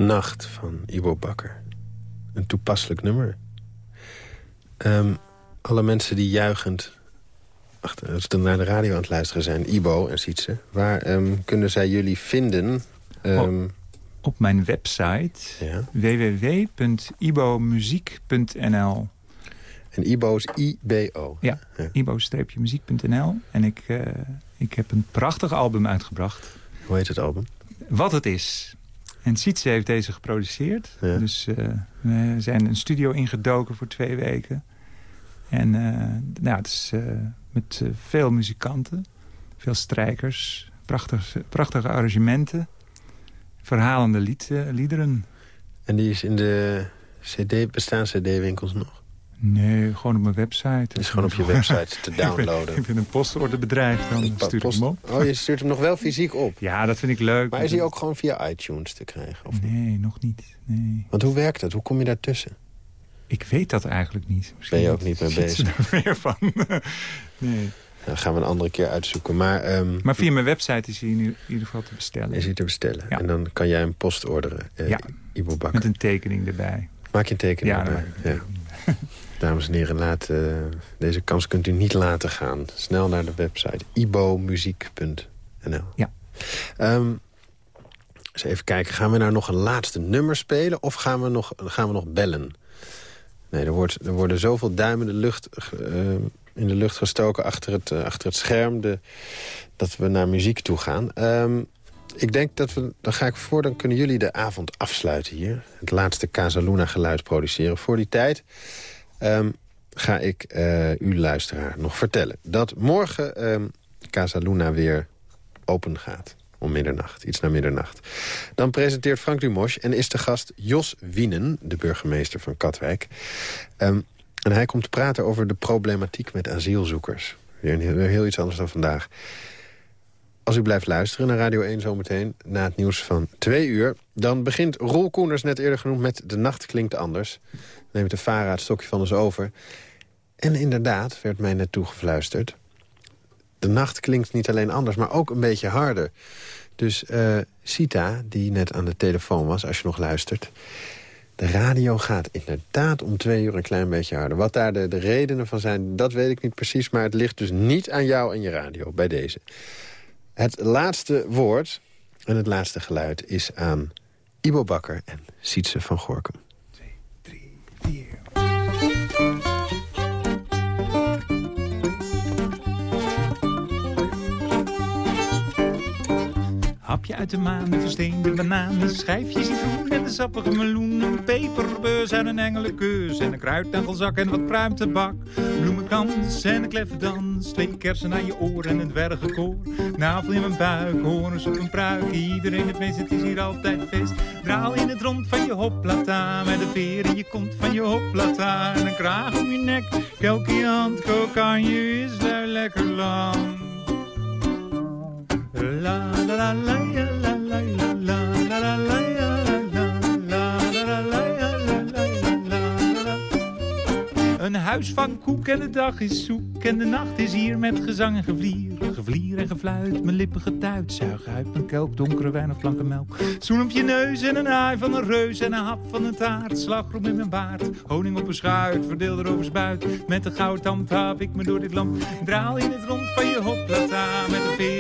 Nacht van Ivo Bakker. Een toepasselijk nummer. Ehm, alle mensen die juichend achter, als ze naar de radio aan het luisteren zijn... Ibo en Sietse, waar ehm, kunnen zij jullie vinden? Ehm, Op mijn website Ja. www.ibomuziek.nl En Ibo is I-B-O. Ja, ibo-muziek.nl. En ik, eh, ik heb een prachtig album uitgebracht. Hoe heet het album? Wat het is. En Sietse heeft deze geproduceerd. Ja. Dus eh, we zijn een studio ingedoken voor twee weken. En eh, nou, het is eh, met veel muzikanten. Veel strijkers. Prachtige, prachtige arrangementen. Verhalende lied, liederen. En die is in de CD, bestaan CD-winkels nog? Nee, gewoon op mijn website. is gewoon op je website te downloaden. ik, ben, ik ben een postorderbedrijf, dan stuur ik hem op. Oh, je stuurt hem nog wel fysiek op? Ja, dat vind ik leuk. Maar is hij ook gewoon via iTunes te krijgen? Of nee, nog niet. Nee. Want hoe werkt dat? Hoe kom je daartussen? Ik weet dat eigenlijk niet. Misschien ben je ook niet mee bezig? er meer van. nee. Dat gaan we een andere keer uitzoeken. Maar, um, maar via mijn website is hij in ieder geval te bestellen. Is hij te bestellen. En dan kan jij een post orderen. Uh, ja, Ibo Bakker. met een tekening erbij. Maak je een tekening ja, erbij? Ja. Dames en heren, laat, uh, deze kans kunt u niet laten gaan. Snel naar de website ibomuziek.nl. Ja. Um, eens even kijken, gaan we nou nog een laatste nummer spelen... of gaan we nog, gaan we nog bellen? Nee, er, wordt, er worden zoveel duimen de lucht, uh, in de lucht gestoken achter het, uh, achter het scherm... De, dat we naar muziek toe gaan. Um, ik denk dat we, dan ga ik voor, dan kunnen jullie de avond afsluiten hier. Het laatste Casaluna geluid produceren. Voor die tijd um, ga ik uh, u luisteraar nog vertellen... dat morgen um, Casaluna weer open gaat. Om middernacht, iets na middernacht. Dan presenteert Frank Dumos en is de gast Jos Wienen... de burgemeester van Katwijk. Um, en hij komt te praten over de problematiek met asielzoekers. Weer heel, heel iets anders dan vandaag. Als u blijft luisteren naar Radio 1 zometeen... na het nieuws van twee uur... dan begint Roel Koeners, net eerder genoemd, met De Nacht Klinkt Anders. Neemt de Vara het stokje van ons over. En inderdaad, werd mij net toegefluisterd... de nacht klinkt niet alleen anders, maar ook een beetje harder. Dus uh, Sita, die net aan de telefoon was, als je nog luistert... de radio gaat inderdaad om twee uur een klein beetje harder. Wat daar de redenen van zijn, dat weet ik niet precies... maar het ligt dus niet aan jou en je radio, bij deze. Het laatste woord en het laatste geluid is aan Ibo Bakker en Sietse van Gorkum. 2, 3, 4. Uit de maan, de versteende bananen, schijfjes citroen en de sappige meloen. Een peperbeurs en een engelenkeus en een kruidnagelzak en wat pruimtebak. Bloemenkans en een kleffe dans, twee kersen aan je oor en een dwergenkoor. Navel in mijn buik, horens op een pruik, iedereen het meest, het is hier altijd feest. Draal in het rond van je hoplata, met een veer in je kont van je hoplata. En een kraag om je nek, kelk in je hand, kokanje is daar lekker lang. Een huis van koek en de dag is zoek en de nacht is hier met gezang en gevlier. Gevlier en gefluit, mijn lippen getuit, zuig uit mijn kelk, donkere wijn of blanke melk. Zoen op je neus en een haai van een reus en een hap van een taart. Slagroom in mijn baard, honing op een schuit, verdeel erover spuit. Met een goudtand hap ik me door dit land. Draal in het rond van je hoplata, met een veer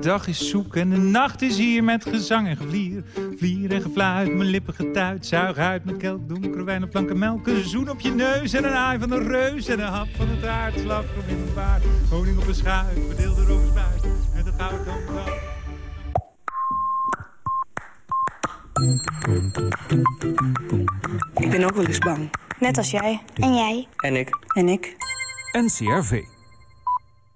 dag is zoek en de nacht is hier met gezang en gevlier. Vlier en gefluit, mijn lippen getuit. Zuig uit mijn kelk, donkere wijn of blanke melk. Een zoen op je neus en een aai van een reus. En een hap van het aardslag in mijn baard. Honing op een schuit, verdeel erover spuit. Met een goud donker. Ik ben ook wel eens bang. Net als jij. En jij. En ik. En ik. NCRV.